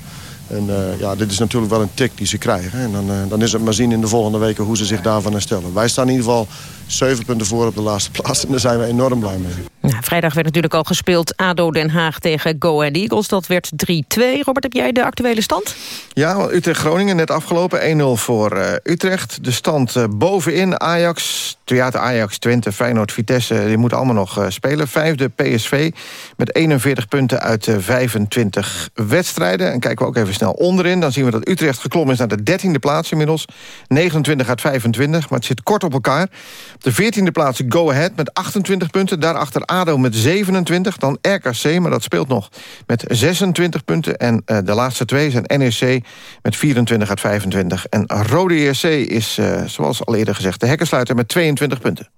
[SPEAKER 24] En ja, dit is natuurlijk wel een tik die ze krijgen. En dan, dan is het maar zien in de volgende weken hoe ze zich daarvan herstellen. Wij staan in ieder geval zeven punten voor op de laatste plaats. En daar zijn we enorm blij mee.
[SPEAKER 3] Vrijdag werd natuurlijk al gespeeld ADO Den Haag tegen Go Ahead Eagles. Dat werd 3-2. Robert, heb jij de actuele stand?
[SPEAKER 2] Ja, Utrecht-Groningen net afgelopen. 1-0 voor uh, Utrecht. De stand uh, bovenin. Ajax, Theater Ajax, Twente, Feyenoord, Vitesse... die moeten allemaal nog uh, spelen. Vijfde PSV met 41 punten uit 25 wedstrijden. En kijken we ook even snel onderin. Dan zien we dat Utrecht geklommen is naar de 13e plaats inmiddels. 29 uit 25, maar het zit kort op elkaar. Op de 14e plaats Go Ahead met 28 punten. Daarachter ADO met 27. Dan RKC, maar dat speelt nog met 26 punten. En uh, de laatste twee zijn NEC met 24 uit 25. En Rode ERC is, uh, zoals al eerder gezegd, de hekkensluiter met 22 punten.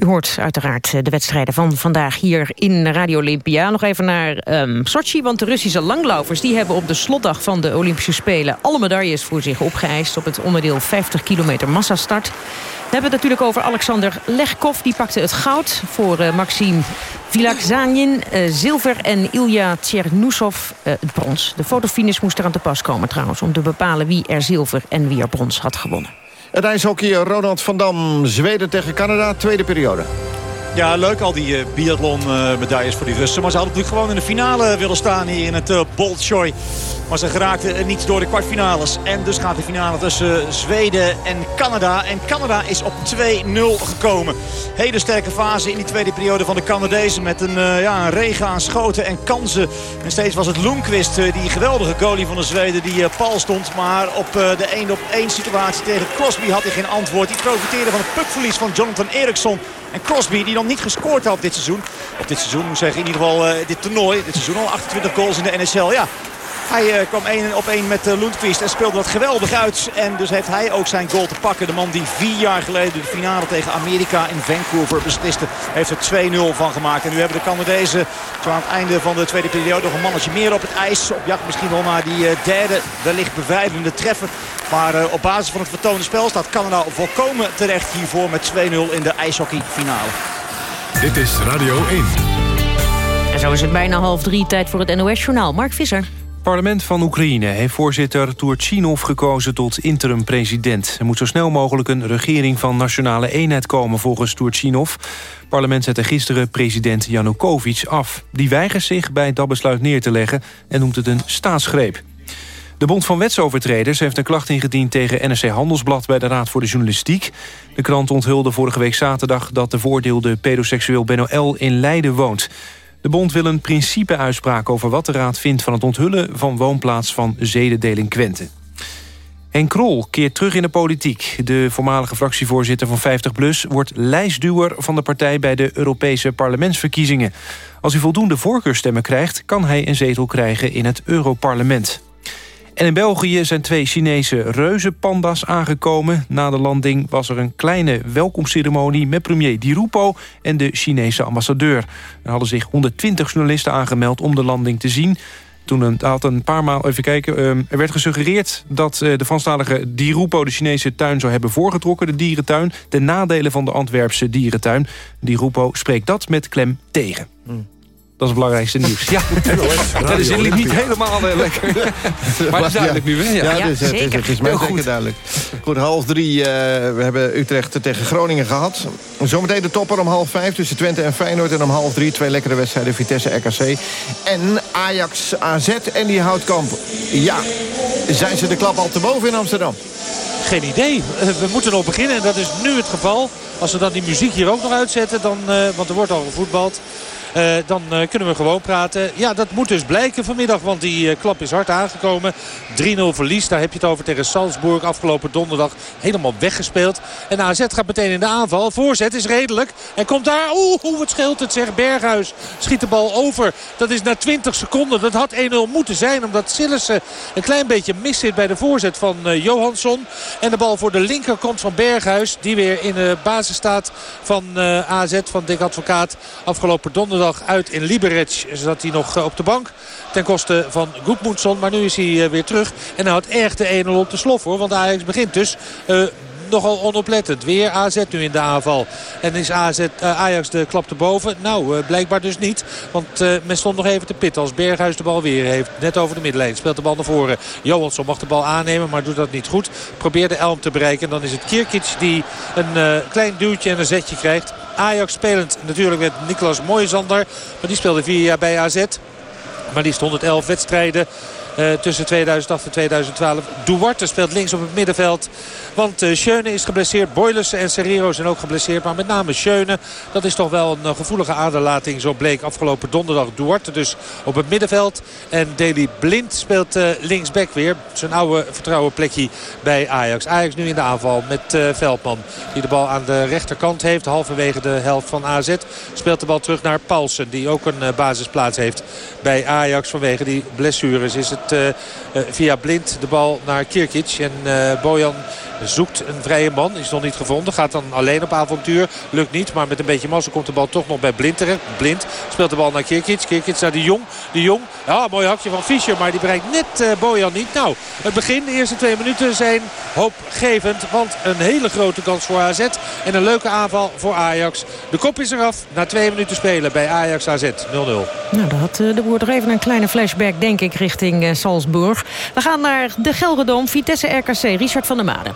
[SPEAKER 3] U hoort uiteraard de wedstrijden van vandaag hier in Radio Olympia. Nog even naar um, Sochi, want de Russische langlaufers... die hebben op de slotdag van de Olympische Spelen... alle medailles voor zich opgeëist op het onderdeel 50 kilometer massastart. We hebben het natuurlijk over Alexander Legkov. Die pakte het goud voor uh, Maxime Vilakzanin, uh, zilver en Ilya Tchernusov het brons. De fotofinish moest er aan te pas komen trouwens... om te bepalen wie er zilver en wie er brons had gewonnen.
[SPEAKER 2] Het ijshockey Ronald van Dam, Zweden tegen Canada, tweede periode.
[SPEAKER 10] Ja, leuk al die uh, biathlon uh, medailles voor die Russen. Maar ze hadden natuurlijk gewoon in de finale willen staan hier in het uh, Bolshoi. Maar ze geraakten niet door de kwartfinales. En dus gaat de finale tussen Zweden en Canada. En Canada is op 2-0 gekomen. Hele sterke fase in die tweede periode van de Canadezen. Met een, ja, een regen aan schoten en kansen. En steeds was het uh, die geweldige goalie van de Zweden, die pal stond. Maar op de 1 op 1 situatie tegen Crosby had hij geen antwoord. Die profiteerde van het pukverlies van Jonathan Eriksson. En Crosby, die nog niet gescoord had dit seizoen. Op dit seizoen, moet ik zeggen, in ieder geval dit toernooi. Dit seizoen al 28 goals in de NSL. Ja, hij uh, kwam 1 op 1 met uh, Lundqvist en speelde dat geweldig uit. En dus heeft hij ook zijn goal te pakken. De man die vier jaar geleden de finale tegen Amerika in Vancouver besliste. Heeft er 2-0 van gemaakt. En nu hebben de Canadezen zo aan het einde van de tweede periode nog een mannetje meer op het ijs. Op jacht misschien wel naar die uh, derde, wellicht bevrijdende treffer. Maar op basis van het vertoonde spel staat Canada volkomen terecht hiervoor met 2-0 in de ijshockeyfinale.
[SPEAKER 1] Dit is Radio 1.
[SPEAKER 3] En zo is het bijna half drie tijd voor het NOS-journaal. Mark Visser.
[SPEAKER 4] Parlement van Oekraïne heeft voorzitter Turchinov gekozen tot interim-president. Er moet zo snel mogelijk een regering van nationale eenheid komen volgens Turchinov. Parlement zette gisteren president Janukovic af. Die weigert zich bij dat besluit neer te leggen en noemt het een staatsgreep. De Bond van Wetsovertreders heeft een klacht ingediend tegen NRC Handelsblad bij de Raad voor de Journalistiek. De krant onthulde vorige week zaterdag dat de voordeelde pedoseksueel Benno L. in Leiden woont. De bond wil een principeuitspraak over wat de Raad vindt... van het onthullen van woonplaats van zedendelinquenten. Henk Krol keert terug in de politiek. De voormalige fractievoorzitter van 50PLUS wordt lijstduwer van de partij... bij de Europese parlementsverkiezingen. Als hij voldoende voorkeurstemmen krijgt... kan hij een zetel krijgen in het Europarlement. En in België zijn twee Chinese reuzenpanda's aangekomen. Na de landing was er een kleine welkomstceremonie... met premier Di Rupo en de Chinese ambassadeur. Er hadden zich 120 journalisten aangemeld om de landing te zien... Toen had een paar maal, even kijken, ehm, er werd gesuggereerd dat eh, de Franstalige Di Rupo de Chinese tuin zou hebben voorgetrokken, de dierentuin. De nadelen van de Antwerpse dierentuin. Di Rupo spreekt dat met klem tegen. Hmm. Dat is het belangrijkste nieuws. Ja, dat is natuurlijk niet helemaal uh, lekker. maar het is duidelijk nu, hè?
[SPEAKER 2] Ja, ja, dus, het, is, het is mij zeker duidelijk. Goed, half drie. Uh, we hebben Utrecht tegen Groningen gehad. Zometeen de topper om half vijf tussen Twente en Feyenoord. En om half drie twee lekkere wedstrijden Vitesse RKC. En Ajax AZ en die Houtkamp. Ja, zijn ze de klap al te boven in Amsterdam?
[SPEAKER 25] Geen idee. We moeten nog beginnen en dat is nu het geval. Als we dan die muziek hier ook nog uitzetten, dan, uh, want er wordt al gevoetbald... Uh, dan uh, kunnen we gewoon praten. Ja, dat moet dus blijken vanmiddag. Want die uh, klap is hard aangekomen. 3-0 verlies. Daar heb je het over tegen Salzburg. Afgelopen donderdag helemaal weggespeeld. En AZ gaat meteen in de aanval. Voorzet is redelijk. En komt daar. Oeh, wat scheelt het zeg. Berghuis schiet de bal over. Dat is na 20 seconden. Dat had 1-0 moeten zijn. Omdat Sillissen een klein beetje mis zit bij de voorzet van Johansson. En de bal voor de linkerkant van Berghuis. Die weer in de basis staat van AZ. Van Dick Advocaat. Afgelopen donderdag uit in Liberec. Zat hij nog eh, op de bank ten koste van Goedmoedson. Maar nu is hij eh, weer terug. En hij had echt de 1-0 op de slof hoor. Want Ajax begint dus... Uh, nogal onoplettend. Weer AZ nu in de aanval. En is AZ, uh, Ajax de klap te boven? Nou, uh, blijkbaar dus niet. Want uh, men stond nog even te pitten als Berghuis de bal weer heeft. Net over de middenlijn. Speelt de bal naar voren. Johansson mag de bal aannemen, maar doet dat niet goed. Probeert de Elm te bereiken. En dan is het Kierkic die een klein duwtje en een zetje krijgt. Ajax spelend natuurlijk met Niklas Mooijzander. Maar die speelde vier jaar bij AZ. Maar liefst 111 wedstrijden. Uh, tussen 2008 en 2012. Duarte speelt links op het middenveld. Want uh, Schöne is geblesseerd. Boylussen en Serrero zijn ook geblesseerd. Maar met name Schöne. Dat is toch wel een uh, gevoelige aderlating. Zo bleek afgelopen donderdag Duarte dus op het middenveld. En Deli Blind speelt linksback weer. Zijn oude vertrouwen plekje bij Ajax. Ajax nu in de aanval met Veldman. Die de bal aan de rechterkant heeft. Halverwege de helft van AZ. Speelt de bal terug naar Paulsen. Die ook een basisplaats heeft bij Ajax. Vanwege die blessures is het uh, via Blind de bal naar Kirkic. En uh, Bojan zoekt een vrije man. Is nog niet gevonden. Gaat dan alleen op avontuur. Lukt niet. Maar met een beetje massa komt de bal toch nog bij Blind. Blind speelt de bal naar Kirkic. Kirkic naar de Jong. De Jong. Ja, mooi hakje van Fischer. Maar die bereikt net Bojan niet. Nou, het begin. De eerste twee minuten zijn hoopgevend. Want een hele grote kans voor AZ. En een leuke aanval voor Ajax. De kop is eraf. Na twee minuten spelen bij Ajax AZ 0-0. Nou,
[SPEAKER 3] daar had de boer toch even een kleine flashback, denk ik, richting Salzburg. We gaan naar de Gelredome. Vitesse RKC. Richard van der Made.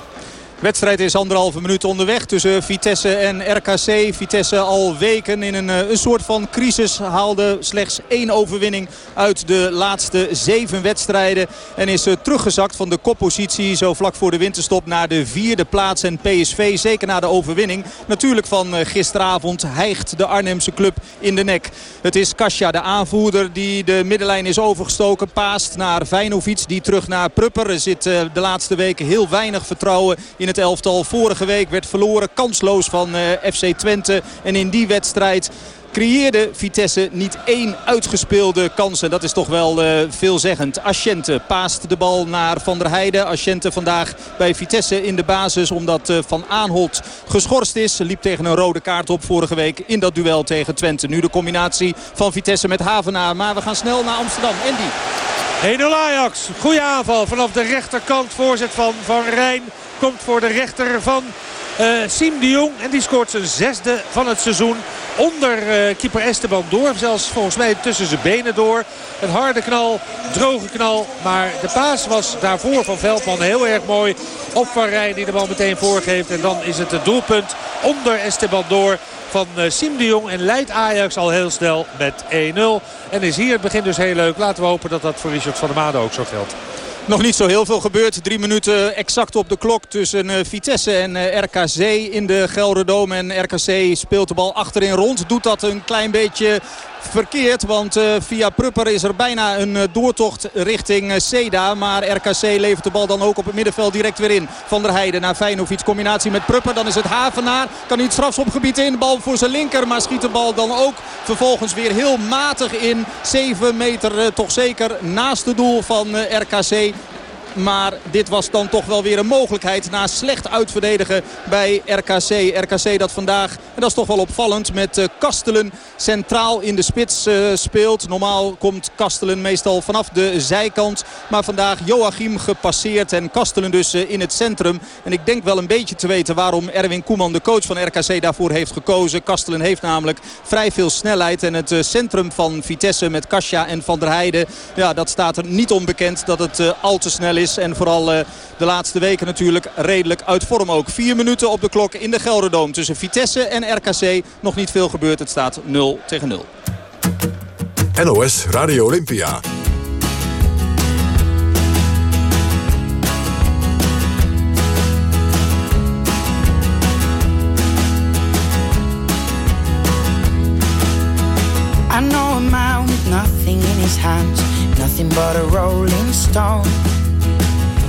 [SPEAKER 26] Wedstrijd is anderhalve minuut onderweg tussen Vitesse en RKC. Vitesse al weken in een, een soort van crisis haalde slechts één overwinning uit de laatste zeven wedstrijden. En is teruggezakt van de koppositie zo vlak voor de winterstop naar de vierde plaats. En PSV, zeker na de overwinning, natuurlijk van gisteravond, hijgt de Arnhemse club in de nek. Het is Kasia, de aanvoerder, die de middenlijn is overgestoken. Paast naar Vijnovic, die terug naar Prupper. Er zit de laatste weken heel weinig vertrouwen in het het elftal. Vorige week werd verloren kansloos van uh, FC Twente. En in die wedstrijd creëerde Vitesse niet één uitgespeelde kans. En dat is toch wel uh, veelzeggend. Asciente paast de bal naar Van der Heijden. Asciente vandaag bij Vitesse in de basis omdat uh, Van Aanholt geschorst is. Liep tegen een rode kaart op vorige week in dat duel tegen Twente. Nu de combinatie van Vitesse met Havenaar. Maar we gaan snel naar Amsterdam. Andy.
[SPEAKER 25] 1-0 Ajax. Goede aanval vanaf de rechterkant. Voorzet van Van Rijn komt voor de rechter van Siem de Jong. En die scoort zijn zesde van het seizoen. Onder uh, keeper Esteban door. Zelfs volgens mij tussen zijn benen door. Een harde knal, droge knal. Maar de paas was daarvoor van Veldman heel erg mooi. Op Van Rijn die de bal meteen voorgeeft. En dan is het het doelpunt onder Esteban door van uh, Siem de Jong. En leidt Ajax al heel snel met 1-0. En is hier het begin dus heel leuk. Laten we hopen dat dat voor Richard van der Made ook zo geldt.
[SPEAKER 26] Nog niet zo heel veel gebeurd. Drie minuten exact op de klok tussen uh, Vitesse en eh, RKC in de Gelderdoom. En RKC speelt de bal achterin rond. Doet dat een klein beetje verkeerd. Want uh, via Prupper is er bijna een uh, doortocht richting uh, Seda. Maar RKC levert de bal dan ook op het middenveld direct weer in. Van der Heijden naar Feyenoord. Combinatie met Prupper. Dan is het Havenaar. Kan hij het strafschopgebied in. Bal voor zijn linker. Maar schiet de bal dan ook vervolgens weer heel matig in. 7 meter toch zeker naast het doel van RKC. Maar dit was dan toch wel weer een mogelijkheid na slecht uitverdedigen bij RKC. RKC dat vandaag, en dat is toch wel opvallend, met uh, Kastelen centraal in de spits uh, speelt. Normaal komt Kastelen meestal vanaf de zijkant. Maar vandaag Joachim gepasseerd en Kastelen dus uh, in het centrum. En ik denk wel een beetje te weten waarom Erwin Koeman, de coach van RKC, daarvoor heeft gekozen. Kastelen heeft namelijk vrij veel snelheid. En het centrum van Vitesse met Kasia en Van der Heijden, ja, dat staat er niet onbekend dat het al te snel is is. En vooral uh, de laatste weken natuurlijk redelijk uit vorm ook. Vier minuten op de klok in de Gelderdoom tussen Vitesse en RKC. Nog niet veel gebeurd. Het staat 0 tegen 0.
[SPEAKER 1] NOS Radio Olympia.
[SPEAKER 27] I know a man with nothing in his hands, nothing but a rolling stone.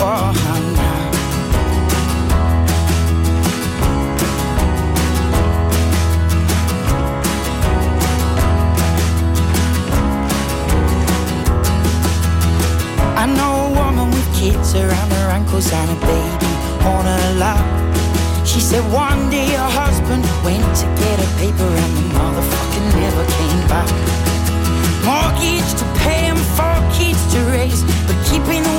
[SPEAKER 27] I know a woman with kids around her ankles and a baby on her lap. She said one day her husband went to get a paper and the never came back. Mortgage to pay kids to raise, but keeping the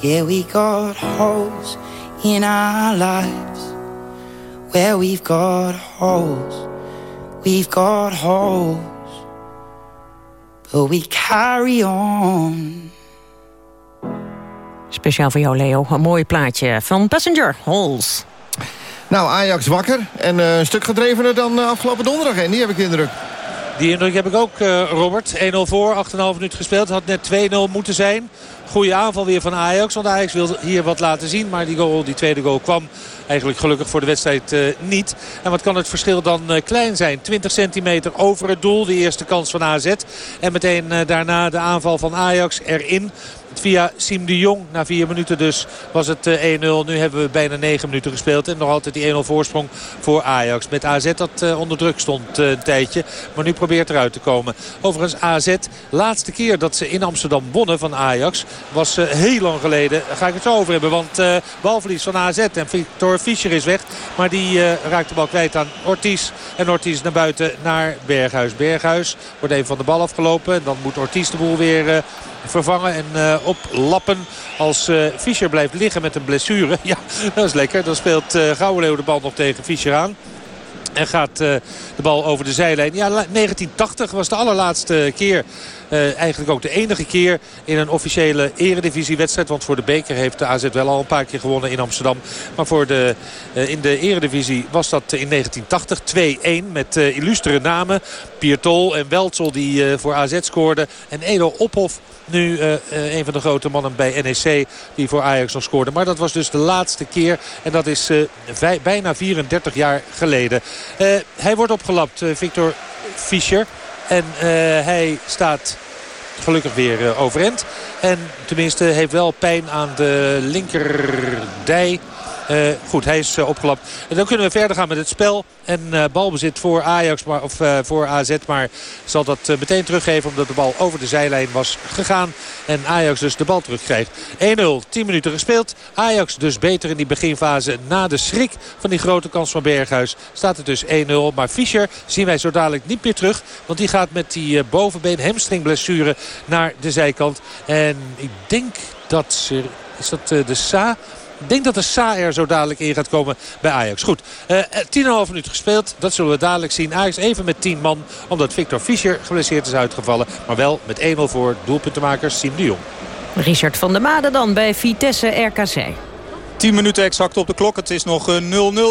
[SPEAKER 27] Yeah, we got holes in our lives. Where we've got holes, we've got holes, but we carry on.
[SPEAKER 3] Speciaal voor jou, Leo. Een mooi plaatje van Passenger Halls.
[SPEAKER 2] Nou, Ajax wakker en een stuk gedrevener dan afgelopen donderdag. En die heb ik de indruk.
[SPEAKER 25] Die indruk heb ik ook, Robert. 1-0 voor, 8,5 minuut gespeeld. Had net 2-0 moeten zijn. Goede aanval weer van Ajax. Want Ajax wil hier wat laten zien. Maar die, goal, die tweede goal kwam eigenlijk gelukkig voor de wedstrijd uh, niet. En wat kan het verschil dan uh, klein zijn? 20 centimeter over het doel. De eerste kans van AZ. En meteen daarna de aanval van Ajax erin via Siem de Jong. Na vier minuten dus was het 1-0. Nu hebben we bijna negen minuten gespeeld. En nog altijd die 1-0 voorsprong voor Ajax. Met AZ dat onder druk stond een tijdje. Maar nu probeert eruit te komen. Overigens AZ, laatste keer dat ze in Amsterdam wonnen van Ajax... was heel lang geleden. Daar ga ik het zo over hebben. Want balverlies van AZ en Victor Fischer is weg. Maar die raakt de bal kwijt aan Ortiz. En Ortiz naar buiten naar Berghuis. Berghuis wordt even van de bal afgelopen. En dan moet Ortiz de boel weer vervangen en uh, oplappen. Als uh, Fischer blijft liggen met een blessure. Ja, dat is lekker. Dan speelt uh, Gouwenleeuw de bal nog tegen Fischer aan. En gaat de bal over de zijlijn. Ja, 1980 was de allerlaatste keer. Uh, eigenlijk ook de enige keer in een officiële eredivisiewedstrijd. Want voor de beker heeft de AZ wel al een paar keer gewonnen in Amsterdam. Maar voor de, uh, in de eredivisie was dat in 1980 2-1 met uh, illustere namen. Piertol en Weltsel die voor AZ scoorden. En Edo Ophof nu een van de grote mannen bij NEC die voor Ajax nog scoorde. Maar dat was dus de laatste keer. En dat is bijna 34 jaar geleden. hij wordt opgelapt, Victor Fischer. En hij staat gelukkig weer overeind. En tenminste heeft wel pijn aan de linkerdij. Uh, goed, hij is uh, opgelapt. En dan kunnen we verder gaan met het spel. En uh, balbezit voor Ajax, maar, of voor AZ. Maar zal dat meteen teruggeven omdat de bal over de zijlijn was gegaan. En Ajax dus de bal terugkrijgt. 1-0, 10 minuten gespeeld. Ajax dus beter in die beginfase. Na de schrik van die grote kans van Berghuis staat het dus 1-0. Maar Fischer zien wij zo dadelijk niet meer terug. Want die gaat met die bovenbeen hamstringblessure naar de zijkant. En ik denk dat. Is dat de Sa? Ik denk dat de Sa er zo dadelijk in gaat komen bij Ajax. Goed, uh, 10,5 minuten gespeeld. Dat zullen we dadelijk zien. Ajax even met 10 man. Omdat Victor Fischer geblesseerd is uitgevallen. Maar wel met 1-0 voor doelpuntenmaker Siem de Jong.
[SPEAKER 3] Richard van der Made dan bij Vitesse RKC.
[SPEAKER 26] 10 minuten exact op de klok. Het is nog 0-0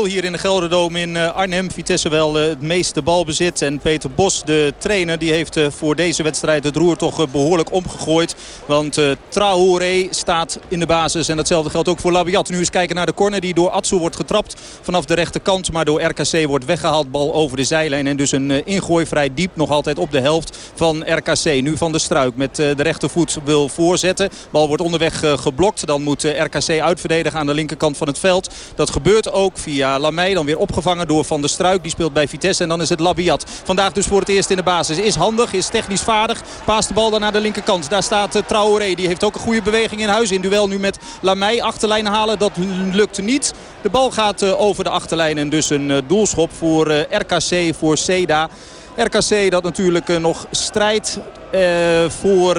[SPEAKER 26] hier in de Gelderdoom in Arnhem. Vitesse wel het meeste balbezit. En Peter Bos, de trainer, die heeft voor deze wedstrijd het roer toch behoorlijk omgegooid. Want Traoré staat in de basis. En datzelfde geldt ook voor Labiat. Nu eens kijken naar de corner die door Atsu wordt getrapt vanaf de rechterkant. Maar door RKC wordt weggehaald. Bal over de zijlijn. En dus een ingooi vrij diep. Nog altijd op de helft van RKC. Nu van de Struik met de rechtervoet wil voorzetten. Bal wordt onderweg geblokt. Dan moet RKC uitverdedigen aan de linkerkant van het veld. Dat gebeurt ook via Lamey. Dan weer opgevangen door Van der Struik. Die speelt bij Vitesse. En dan is het Labiat. Vandaag dus voor het eerst in de basis. Is handig, is technisch vaardig. Paast de bal dan naar de linkerkant. Daar staat uh, Traoré. Die heeft ook een goede beweging in huis. In duel nu met Lamey. Achterlijn halen. Dat lukt niet. De bal gaat uh, over de achterlijn. En dus een uh, doelschop voor RKC, voor Seda. RKC dat natuurlijk nog strijdt voor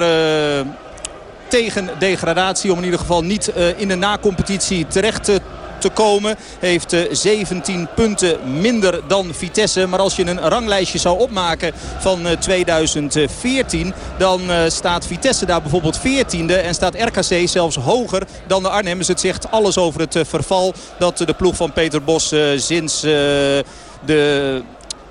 [SPEAKER 26] tegen degradatie. Om in ieder geval niet uh, in de nacompetitie terecht te te komen. Heeft 17 punten minder dan Vitesse. Maar als je een ranglijstje zou opmaken van 2014... dan staat Vitesse daar bijvoorbeeld 14e. En staat RKC zelfs hoger dan de Arnhemmers. Het zegt alles over het verval dat de ploeg van Peter Bos sinds de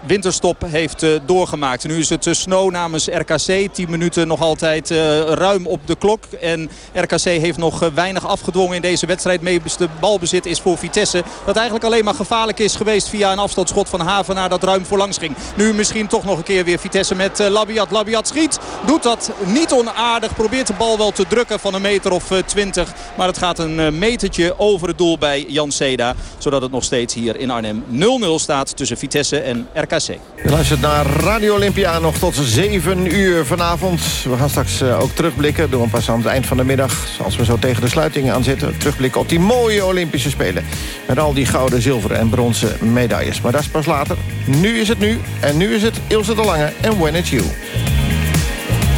[SPEAKER 26] winterstop heeft uh, doorgemaakt. Nu is het uh, Snow namens RKC. 10 minuten nog altijd uh, ruim op de klok. En RKC heeft nog weinig afgedwongen in deze wedstrijd. Meeste balbezit is voor Vitesse. Dat eigenlijk alleen maar gevaarlijk is geweest via een afstandsschot van Havenaar dat ruim voorlangs ging. Nu misschien toch nog een keer weer Vitesse met Labiat. Labiat schiet. Doet dat niet onaardig. Probeert de bal wel te drukken van een meter of 20. Maar het gaat een metertje over het doel bij Jan Seda. Zodat het nog steeds hier in Arnhem 0-0 staat tussen Vitesse en RKC.
[SPEAKER 2] Je luistert naar Radio Olympia nog tot 7 uur vanavond. We gaan straks uh, ook terugblikken. Doen we pas aan het eind van de middag. Als we zo tegen de sluiting aan zitten. Terugblikken op die mooie Olympische Spelen. Met al die gouden, zilveren en bronzen medailles. Maar dat is pas later. Nu is het nu. En nu is het Ilse de Lange en When It's You.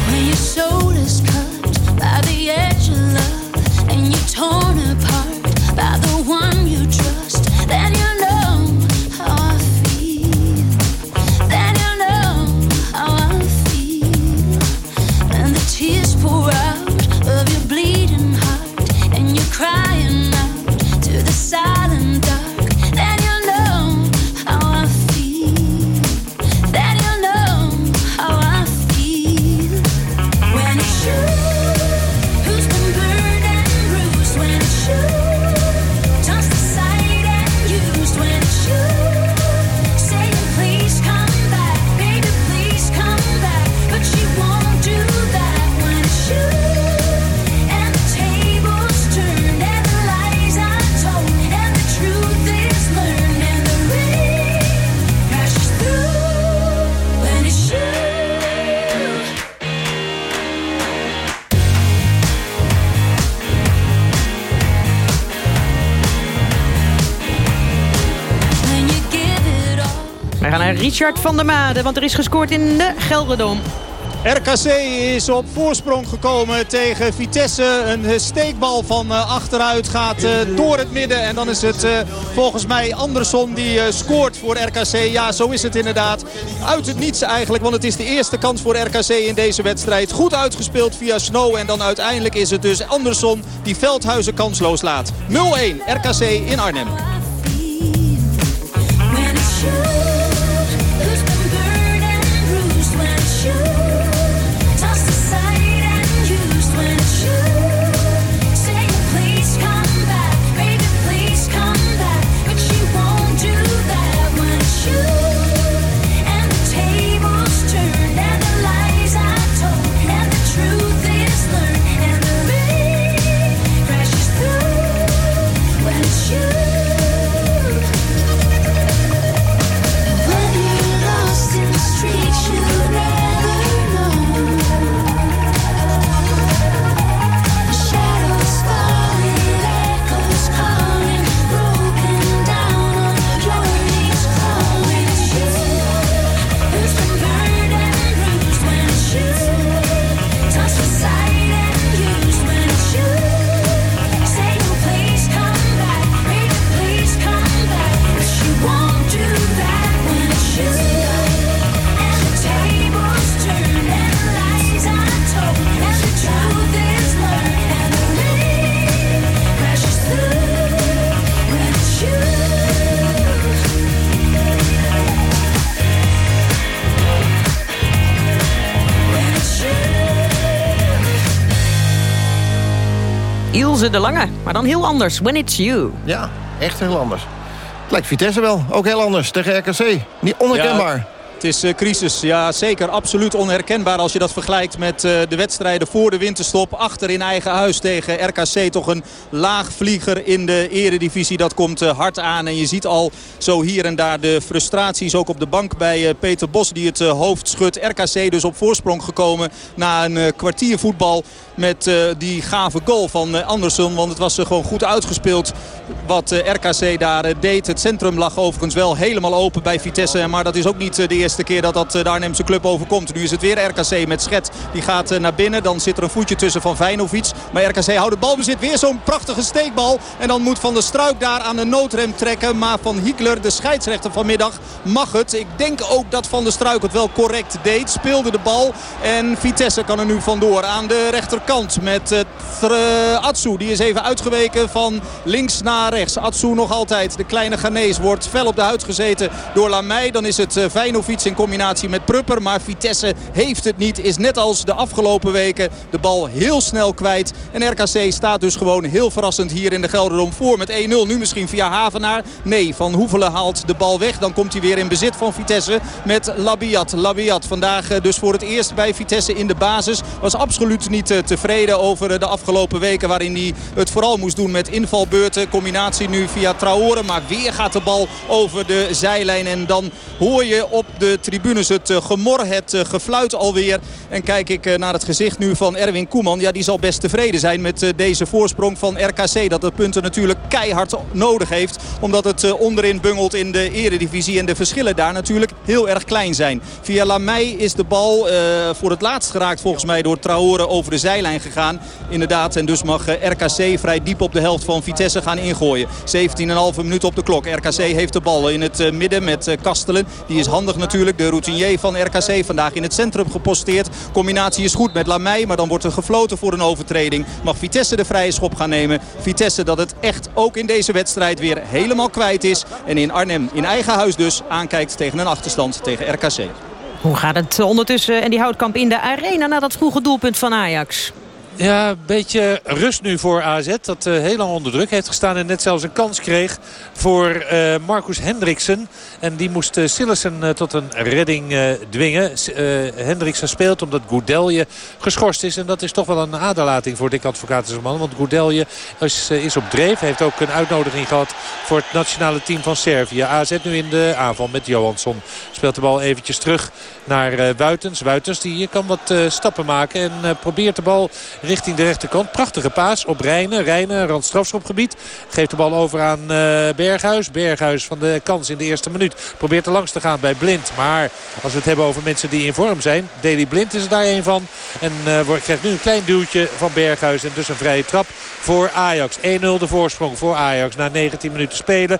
[SPEAKER 28] When your soul is cut by the edge of love. And you're torn apart by the one you trust.
[SPEAKER 3] Richard van der Made, want er is gescoord in de Gelredome.
[SPEAKER 26] RKC is op voorsprong gekomen tegen Vitesse. Een steekbal van eh, achteruit gaat eh, door het midden. En dan is het eh, volgens mij Andersson die scoort voor RKC. Ja, zo is het inderdaad. Uit het niets eigenlijk, want het is de eerste kans voor RKC in deze wedstrijd. Goed uitgespeeld via Snow. En dan uiteindelijk is het dus Andersson die Veldhuizen kansloos laat. 0-1 RKC in Arnhem.
[SPEAKER 3] Ilse de Lange, maar dan heel anders. When it's you.
[SPEAKER 2] Ja, echt heel anders. Het lijkt Vitesse wel, ook heel anders tegen RKC. Niet onherkenbaar.
[SPEAKER 26] Het is uh, crisis, ja zeker absoluut onherkenbaar als je dat vergelijkt met uh, de wedstrijden voor de winterstop. Achter in eigen huis tegen RKC toch een laagvlieger in de eredivisie. Dat komt uh, hard aan en je ziet al zo hier en daar de frustraties ook op de bank bij Peter Bos die het hoofd schudt. RKC dus op voorsprong gekomen na een kwartier voetbal met uh, die gave goal van uh, Anderson. Want het was uh, gewoon goed uitgespeeld wat RKC daar deed. Het centrum lag overigens wel helemaal open bij Vitesse. Maar dat is ook niet de eerste keer dat dat de Arnhemse club overkomt. Nu is het weer RKC met Schet. Die gaat naar binnen. Dan zit er een voetje tussen van Vijnovic. Maar RKC houdt het balbezit. Weer zo'n prachtige steekbal. En dan moet Van der Struik daar aan de noodrem trekken. Maar Van Hiekler, de scheidsrechter vanmiddag, mag het. Ik denk ook dat Van der Struik het wel correct deed. Speelde de bal. En Vitesse kan er nu vandoor aan de rechterkant met uh, Atsu. Die is even uitgeweken van links naar rechts. Atsu nog altijd. De kleine Ghanese wordt fel op de huid gezeten door Lamey. Dan is het uh, in combinatie met Prupper. Maar Vitesse heeft het niet. Is net als de afgelopen weken de bal heel snel kwijt. En RKC staat dus gewoon heel verrassend hier in de Gelderdoom voor met 1-0. Nu misschien via Havenaar. Nee, Van Hoevelen haalt de bal weg. Dan komt hij weer in bezit van Vitesse met Labiat. Labiat vandaag dus voor het eerst bij Vitesse in de basis. Was absoluut niet te tevreden over de afgelopen weken. Waarin hij het vooral moest doen met invalbeurten. Combinatie nu via Traore. Maar weer gaat de bal over de zijlijn. En dan hoor je op de tribunes het eh, gemor, het eh, gefluit alweer. En kijk ik eh, naar het gezicht nu van Erwin Koeman. Ja, die zal best tevreden zijn met deze voorsprong van RKC. Dat de punten natuurlijk keihard nodig heeft. Omdat het onderin bungelt in de eredivisie. En de verschillen daar natuurlijk heel erg klein zijn. Via Lamey is de bal voor het laatst geraakt volgens mij door Traore over de zijlijn gegaan. Inderdaad, en dus mag eh, RKC vrij diep op de helft van Vitesse gaan ingooien. 17,5 minuut op de klok. RKC heeft de bal in het eh, midden met eh, Kastelen. Die is handig natuurlijk. De routinier van RKC vandaag in het centrum geposteerd. Combinatie is goed met Lamey, maar dan wordt er gefloten voor een overtreding. Mag Vitesse de vrije schop gaan nemen. Vitesse dat het echt ook in deze wedstrijd weer helemaal kwijt is. En in Arnhem in eigen huis dus aankijkt tegen een achterstand tegen RKC.
[SPEAKER 3] Hoe gaat het ondertussen en die houtkamp in de arena na dat vroege doelpunt van Ajax?
[SPEAKER 25] Ja, een beetje rust nu voor AZ. Dat uh, heel lang onder druk heeft gestaan. En net zelfs een kans kreeg voor uh, Marcus Hendriksen. En die moest uh, Sillessen tot een redding dwingen. Hendriksen speelt omdat Goudelje geschorst is. En dat is toch wel een aderlating voor Dick man. Want Goudelje is, is op dreef. Heeft ook een uitnodiging gehad voor het nationale team van Servië. AZ nu in de aanval met Johansson. Speelt de bal eventjes terug naar Wuitens. Wuitens die kan wat stappen maken. En probeert de bal richting de rechterkant. Prachtige paas op Rijnen. Rijnen, rand strafschopgebied. Geeft de bal over aan Berghuis. Berghuis van de kans in de eerste minuut. Probeert er langs te gaan bij Blind. Maar als we het hebben over mensen die in vorm zijn. Deli Blind is er daar een van. En krijgt nu een klein duwtje van Berghuis. En dus een vrije trap voor Ajax. 1-0 de voorsprong voor Ajax na 19 minuten spelen.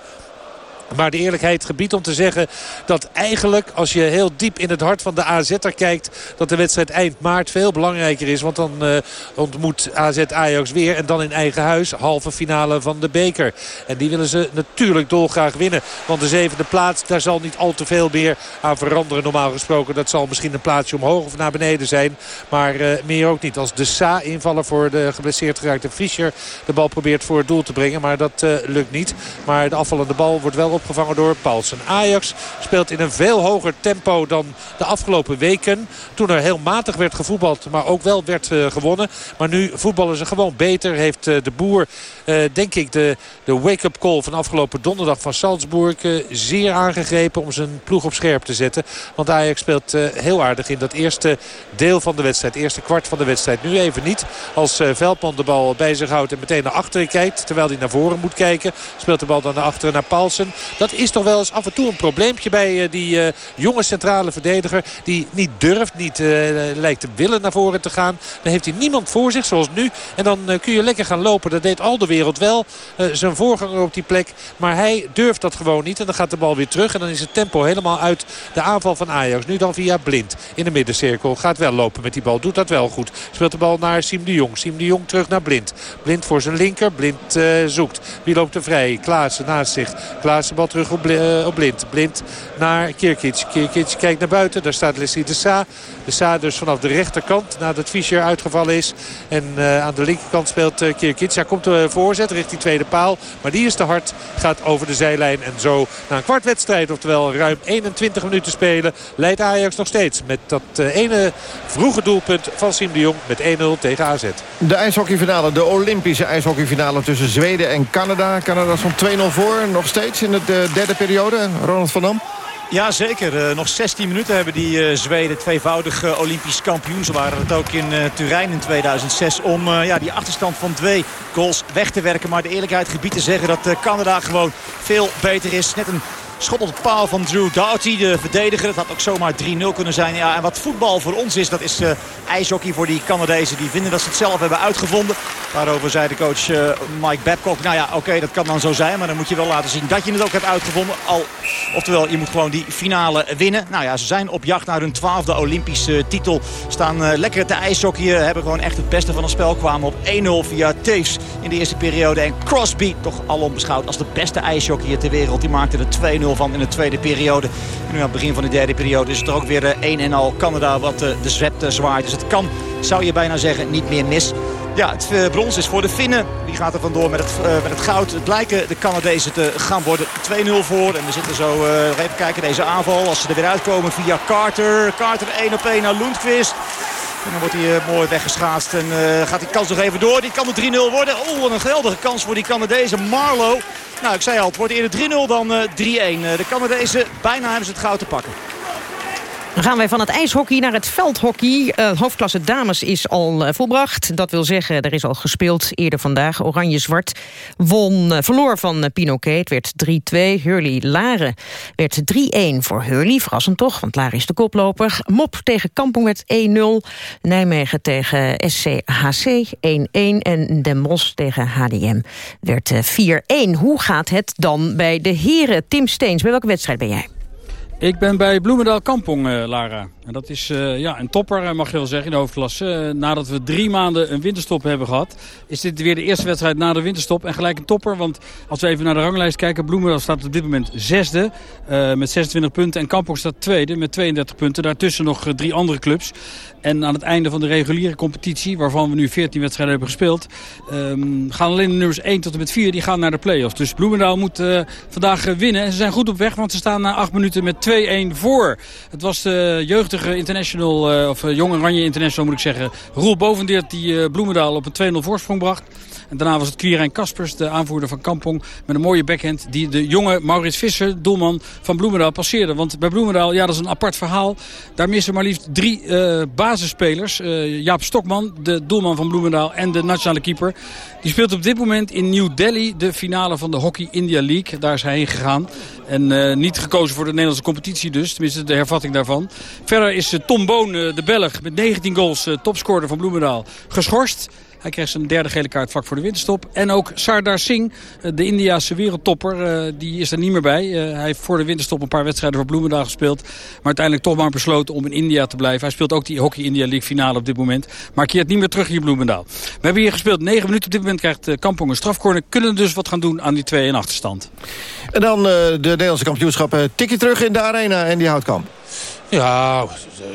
[SPEAKER 25] Maar de eerlijkheid gebiedt om te zeggen dat eigenlijk als je heel diep in het hart van de AZ'er kijkt... dat de wedstrijd eind maart veel belangrijker is. Want dan uh, ontmoet AZ Ajax weer en dan in eigen huis halve finale van de beker. En die willen ze natuurlijk dolgraag winnen. Want de zevende plaats, daar zal niet al te veel meer aan veranderen normaal gesproken. Dat zal misschien een plaatsje omhoog of naar beneden zijn. Maar uh, meer ook niet. Als de Sa invallen voor de geblesseerd geraakte Fischer de bal probeert voor het doel te brengen. Maar dat uh, lukt niet. Maar de afvallende bal wordt wel op opgevangen door Paulsen. Ajax speelt in een veel hoger tempo dan de afgelopen weken. Toen er heel matig werd gevoetbald, maar ook wel werd uh, gewonnen. Maar nu voetballen ze gewoon beter. Heeft uh, de boer, uh, denk ik, de, de wake-up call van afgelopen donderdag van Salzburg... zeer aangegrepen om zijn ploeg op scherp te zetten. Want Ajax speelt heel aardig in dat eerste deel van de wedstrijd. Eerste kwart van de wedstrijd. Nu even niet. Als Veldman de bal bij zich houdt en meteen naar achteren kijkt. Terwijl hij naar voren moet kijken. Speelt de bal dan naar achteren naar Paulsen. Dat is toch wel eens af en toe een probleempje bij uh, die uh, jonge centrale verdediger. Die niet durft, niet uh, lijkt te willen naar voren te gaan. Dan heeft hij niemand voor zich zoals nu. En dan kun je lekker gaan lopen. Dat deed al de wereld wel. zijn voorganger op die plek. Maar hij durft dat gewoon niet. En dan gaat de bal weer terug. En dan is het tempo helemaal uit de aanval van Ajax. Nu dan via Blind in de middencirkel. Gaat wel lopen met die bal. Doet dat wel goed. Speelt de bal naar Siem de Jong. Siem de Jong terug naar Blind. Blind voor zijn linker. Blind zoekt. Wie loopt er vrij? Klaassen naast zich. Klaassen terug op, uh, op Blind. Blind naar Kirkic. Kirkic kijkt naar buiten. Daar staat Leslie de Sa. De Sa dus vanaf de rechterkant nadat Fischer uitgevallen is. En uh, aan de linkerkant speelt uh, Kirkic. Hij komt de voorzet richting tweede paal. Maar die is te hard. Gaat over de zijlijn. En zo na een kwart wedstrijd. Oftewel ruim 21 minuten spelen. Leidt Ajax nog steeds. Met dat ene vroege doelpunt van Siem de Jong. Met 1-0 tegen AZ.
[SPEAKER 2] De ijshockeyfinale. De Olympische ijshockeyfinale tussen Zweden en Canada. Canada stond 2-0 voor. Nog steeds in het derde periode. Ronald van Dam.
[SPEAKER 10] Ja, zeker. Uh, nog 16 minuten hebben die uh, Zweden tweevoudig Olympisch kampioen. Ze waren het ook in Turijn in 2006 om ja, die achterstand van twee goals weg te werken. Maar de eerlijkheid gebied te zeggen dat Canada gewoon veel beter is. Net een Schot op de paal van Drew Doughty, de verdediger. Het had ook zomaar 3-0 kunnen zijn. Ja, en wat voetbal voor ons is, dat is uh, ijshockey voor die Canadezen. Die vinden dat ze het zelf hebben uitgevonden. Daarover zei de coach uh, Mike Babcock. Nou ja, oké, dat kan dan zo zijn. Maar dan moet je wel laten zien dat je het ook hebt uitgevonden. Al, oftewel, je moet gewoon die finale winnen. Nou ja, ze zijn op jacht naar hun twaalfde Olympische titel. Staan uh, lekker te ijshockeyen. Hebben gewoon echt het beste van het spel. Kwamen op 1-0 via Taves in de eerste periode. En Crosby, toch alom beschouwd als de beste ijshockeyer ter wereld. Die maakte de 2-0 van in de tweede periode. En nu aan het begin van de derde periode is het er ook weer 1 en al Canada wat de zwet zwaait. Dus het kan, zou je bijna zeggen, niet meer mis. Ja, het brons is voor de Finnen. Die gaat er vandoor met het, met het goud. Het lijken de Canadezen te gaan worden 2-0 voor. En we zitten zo, even kijken, deze aanval. Als ze er weer uitkomen via Carter. Carter 1 op 1 naar Lundqvist. En dan wordt hij mooi weggeschaatst en gaat die kans nog even door. Die kan de 3-0 worden. Oh, wat een geweldige kans voor die Canadezen. Marlow. Nou, ik zei al, het wordt eerder 3-0 dan 3-1. de Canadezen, bijna hebben ze het goud te pakken.
[SPEAKER 3] Dan gaan wij van het ijshockey naar het veldhockey. Uh, hoofdklasse dames is al uh, volbracht. Dat wil zeggen, er is al gespeeld eerder vandaag. Oranje-zwart won, uh, verloor van Pinoquet. Het werd 3-2. Hurley Laren werd 3-1 voor Hurley. Verrassend toch, want Laren is de koploper. Mop tegen Kampong werd 1-0. Nijmegen tegen SCHC 1-1. En Den Bosch tegen HDM werd 4-1. Hoe gaat het dan bij de heren? Tim Steens, bij welke wedstrijd ben jij?
[SPEAKER 29] Ik ben bij Bloemendaal Kampong, uh, Lara. En dat is uh, ja, een topper, eh, mag je wel zeggen, in de hoofdklasse. Nadat we drie maanden een winterstop hebben gehad... is dit weer de eerste wedstrijd na de winterstop. En gelijk een topper, want als we even naar de ranglijst kijken... Bloemendaal staat op dit moment zesde met 26 punten. En Kampong staat tweede met 32 punten. Daartussen nog drie andere clubs. En aan het einde van de reguliere competitie... waarvan we nu 14 wedstrijden hebben gespeeld... Um, gaan alleen de nummers 1 tot en met 4 die gaan naar de play-offs. Dus Bloemendaal moet vandaag winnen. En ze zijn goed op weg, want ze staan na 8 minuten met 2-1 voor. Het was de jeugdige international, uh, of uh, Jong Oranje International moet ik zeggen, Roel Bovendeert die uh, Bloemendaal op een 2-0 voorsprong bracht. En daarna was het Quirijn Kaspers, de aanvoerder van Kampong... met een mooie backhand die de jonge Maurits Visser, doelman van Bloemendaal, passeerde. Want bij Bloemendaal, ja, dat is een apart verhaal. Daar missen maar liefst drie uh, basisspelers. Uh, Jaap Stokman, de doelman van Bloemendaal en de nationale keeper. Die speelt op dit moment in New Delhi de finale van de Hockey India League. Daar is hij heen gegaan. En uh, niet gekozen voor de Nederlandse competitie dus. Tenminste de hervatting daarvan. Verder is Tom Boon, de Belg, met 19 goals topscorer van Bloemendaal, geschorst. Hij kreeg zijn derde gele kaart vlak voor de winterstop. En ook Sardar Singh, eh, de Indiase wereldtopper, eh, die is er niet meer bij. Eh, hij heeft voor de winterstop een paar wedstrijden voor Bloemendaal gespeeld. Maar uiteindelijk toch maar besloten om in India te blijven. Hij speelt ook die Hockey India League finale op dit moment. Maar keert niet meer terug hier in Bloemendaal. We hebben hier gespeeld 9 minuten. Op dit moment krijgt Kampong een strafcorner. Kunnen dus wat gaan doen aan die 2 in achterstand.
[SPEAKER 2] En dan de Nederlandse kampioenschap. tikje terug in de arena en die houdt kamp.
[SPEAKER 25] Ja,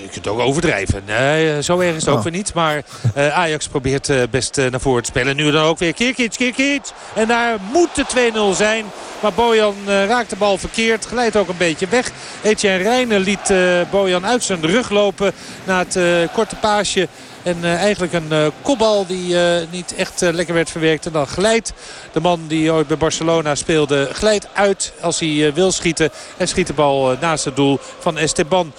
[SPEAKER 25] je kunt ook overdrijven. Nee, zo erg is het ook oh. weer niet. Maar uh, Ajax probeert uh, best uh, naar voren te spelen. Nu dan ook weer Kirkic, Kirkic. En daar moet de 2-0 zijn. Maar Bojan raakt de bal verkeerd. Glijdt ook een beetje weg. Etienne Rijnen liet Bojan uit zijn rug lopen. Na het korte paasje en uh, eigenlijk een uh, kopbal die uh, niet echt lekker werd verwerkt. En dan glijdt de man die ooit bij Barcelona speelde, glijdt uit als hij wil schieten. En schiet de bal naast het doel van Esteban.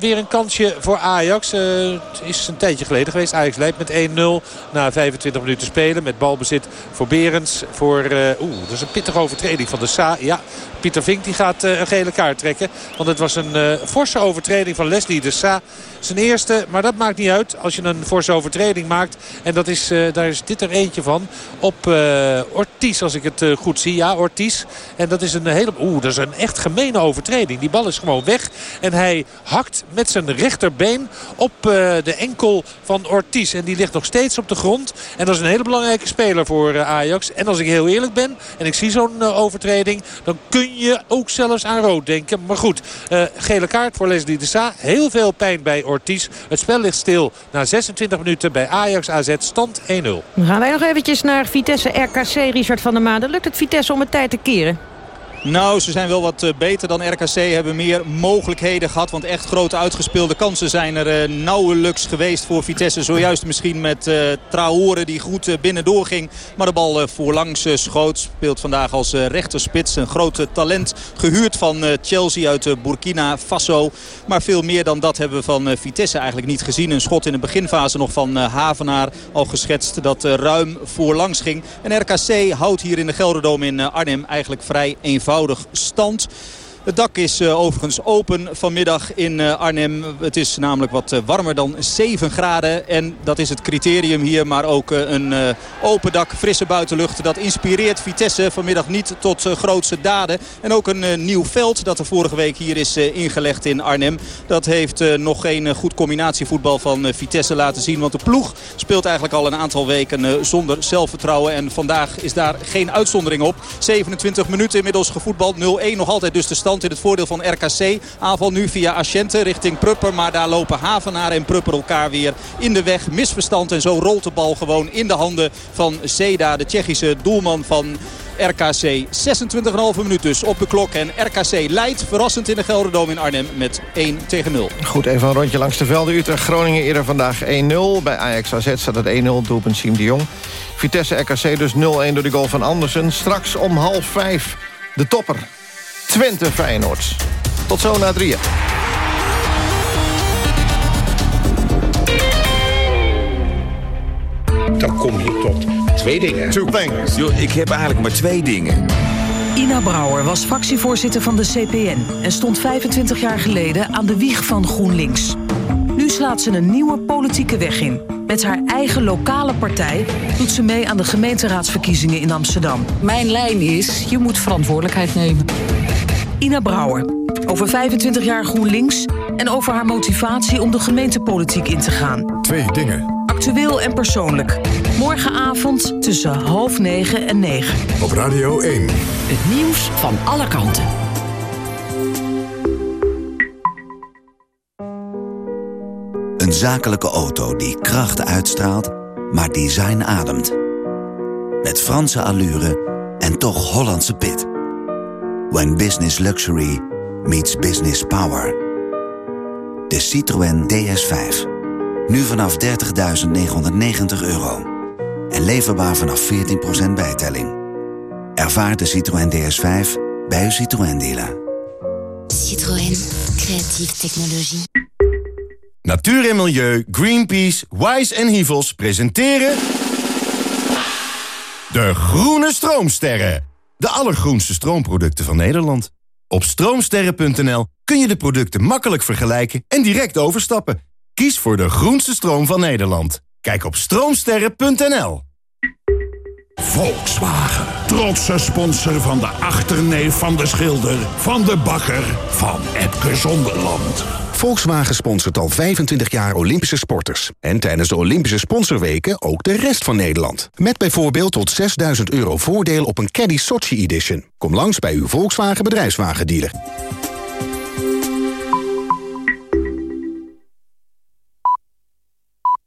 [SPEAKER 25] weer een kansje voor Ajax. het is een tijdje geleden geweest. Ajax leidt met 1-0 na 25 minuten spelen. Met balbezit voor Berends. Voor, oeh, dat is een pittige overtreding van de Sa. Ja, Pieter Vink die gaat een gele kaart trekken. Want het was een forse overtreding van Leslie de Sa. Zijn eerste, maar dat maakt niet uit als je een forse overtreding maakt. En dat is, uh, daar is dit er eentje van. Op Ortiz, als ik het goed zie. Ja, Ortiz. En dat is een hele... Oeh, dat is een echt gemene overtreding. Die bal is gewoon weg. En hij hakt met zijn rechterbeen op de enkel van Ortiz. En die ligt nog steeds op de grond. En dat is een hele belangrijke speler voor Ajax. En als ik heel eerlijk ben en ik zie zo'n overtreding... dan kun je ook zelfs aan rood denken. Maar goed, gele kaart voor Leslie de Sa. Heel veel pijn bij Ortiz. Het spel ligt stil na 26 minuten bij Ajax AZ stand 1-0. Dan
[SPEAKER 3] gaan wij nog eventjes naar Vitesse RKC, Richard van der Maden. Lukt het Vitesse om het tijd te keren?
[SPEAKER 26] Nou, ze zijn wel wat eh, beter dan RKC. Hebben meer mogelijkheden gehad. Want echt grote uitgespeelde kansen zijn er uh, nauwelijks geweest voor Vitesse. Zojuist misschien met uh, Traore die goed binnendoor ging. Maar de bal voorlangs schoot. Speelt vandaag als rechterspits. Een groot talent gehuurd van Chelsea uit Burkina Faso. Maar veel meer dan dat hebben we van Vitesse eigenlijk niet gezien. Een schot in de beginfase nog van Havenaar al geschetst. Dat ruim voorlangs ging. En RKC houdt hier in de Gelderdoom in Arnhem eigenlijk vrij eenvoudig eenvoudig stand. Het dak is uh, overigens open vanmiddag in uh, Arnhem. Het is namelijk wat uh, warmer dan 7 graden. En dat is het criterium hier. Maar ook een open dak, frisse buitenlucht. Dat inspireert Vitesse vanmiddag niet tot grootste daden. En ook een nieuw veld dat er vorige week hier is ingelegd in Arnhem. Dat heeft nog geen goed combinatievoetbal van Vitesse laten zien. Want de ploeg speelt eigenlijk al een aantal weken zonder zelfvertrouwen. En vandaag is daar geen uitzondering op. 27 minuten inmiddels gevoetbald. 0-1 nog altijd dus de stand in het voordeel van RKC. Aanval nu via Asciente richting Prupper. Maar daar lopen Havenaar en Prupper elkaar weer in de weg. Misverstand en zo rolt de bal gewoon in de handen van Zeda. De Tsjechische doelman van RKC. 26,5 minuut dus op de klok. En RKC leidt verrassend in de Gelderdoom in Arnhem met 1 tegen 0.
[SPEAKER 2] Goed, even een rondje langs de velden. Utrecht Groningen eerder vandaag 1-0. Bij Ajax AZ staat het 1-0, doelpunt Siem de Jong. Vitesse RKC dus 0-1 door de goal van Andersen. Straks om half 5 de topper. Twente Feyenoord. Tot zo na drieën.
[SPEAKER 30] Dan kom je tot twee dingen.
[SPEAKER 31] Two things. Yo, ik heb eigenlijk maar twee dingen.
[SPEAKER 32] Ina Brouwer was fractievoorzitter van de CPN... en stond 25 jaar geleden aan de wieg van GroenLinks. Nu slaat ze een nieuwe politieke weg in. Met haar eigen lokale partij doet ze mee aan de gemeenteraadsverkiezingen in Amsterdam.
[SPEAKER 33] Mijn lijn is, je moet verantwoordelijkheid nemen.
[SPEAKER 32] Ina Brouwer. Over 25 jaar GroenLinks en over haar motivatie om de gemeentepolitiek in te gaan.
[SPEAKER 1] Twee dingen.
[SPEAKER 32] Actueel en persoonlijk. Morgenavond tussen half negen en negen.
[SPEAKER 1] Op Radio 1.
[SPEAKER 32] Het nieuws van alle kanten.
[SPEAKER 34] Een zakelijke auto die kracht uitstraalt, maar design ademt. Met Franse allure en toch Hollandse pit. When business luxury meets business power. De Citroën DS5. Nu vanaf 30.990 euro.
[SPEAKER 35] en leverbaar vanaf 14% bijtelling. Ervaar de Citroën DS5 bij uw Citroën dealer.
[SPEAKER 31] Citroën, creatieve technologie.
[SPEAKER 34] Natuur en Milieu, Greenpeace, Wise en Hivels presenteren... De Groene Stroomsterren. De allergroenste stroomproducten van Nederland. Op stroomsterren.nl kun je de producten makkelijk vergelijken en direct overstappen. Kies voor de groenste stroom van Nederland. Kijk op stroomsterren.nl.
[SPEAKER 5] Volkswagen. Trotse sponsor van de achterneef van de schilder... van de bakker van Epke Zonderland.
[SPEAKER 6] Volkswagen sponsort al 25 jaar Olympische sporters. En tijdens de Olympische sponsorweken ook de rest van Nederland. Met bijvoorbeeld tot 6000 euro voordeel op een Caddy Sochi Edition. Kom langs bij uw Volkswagen bedrijfswagendealer.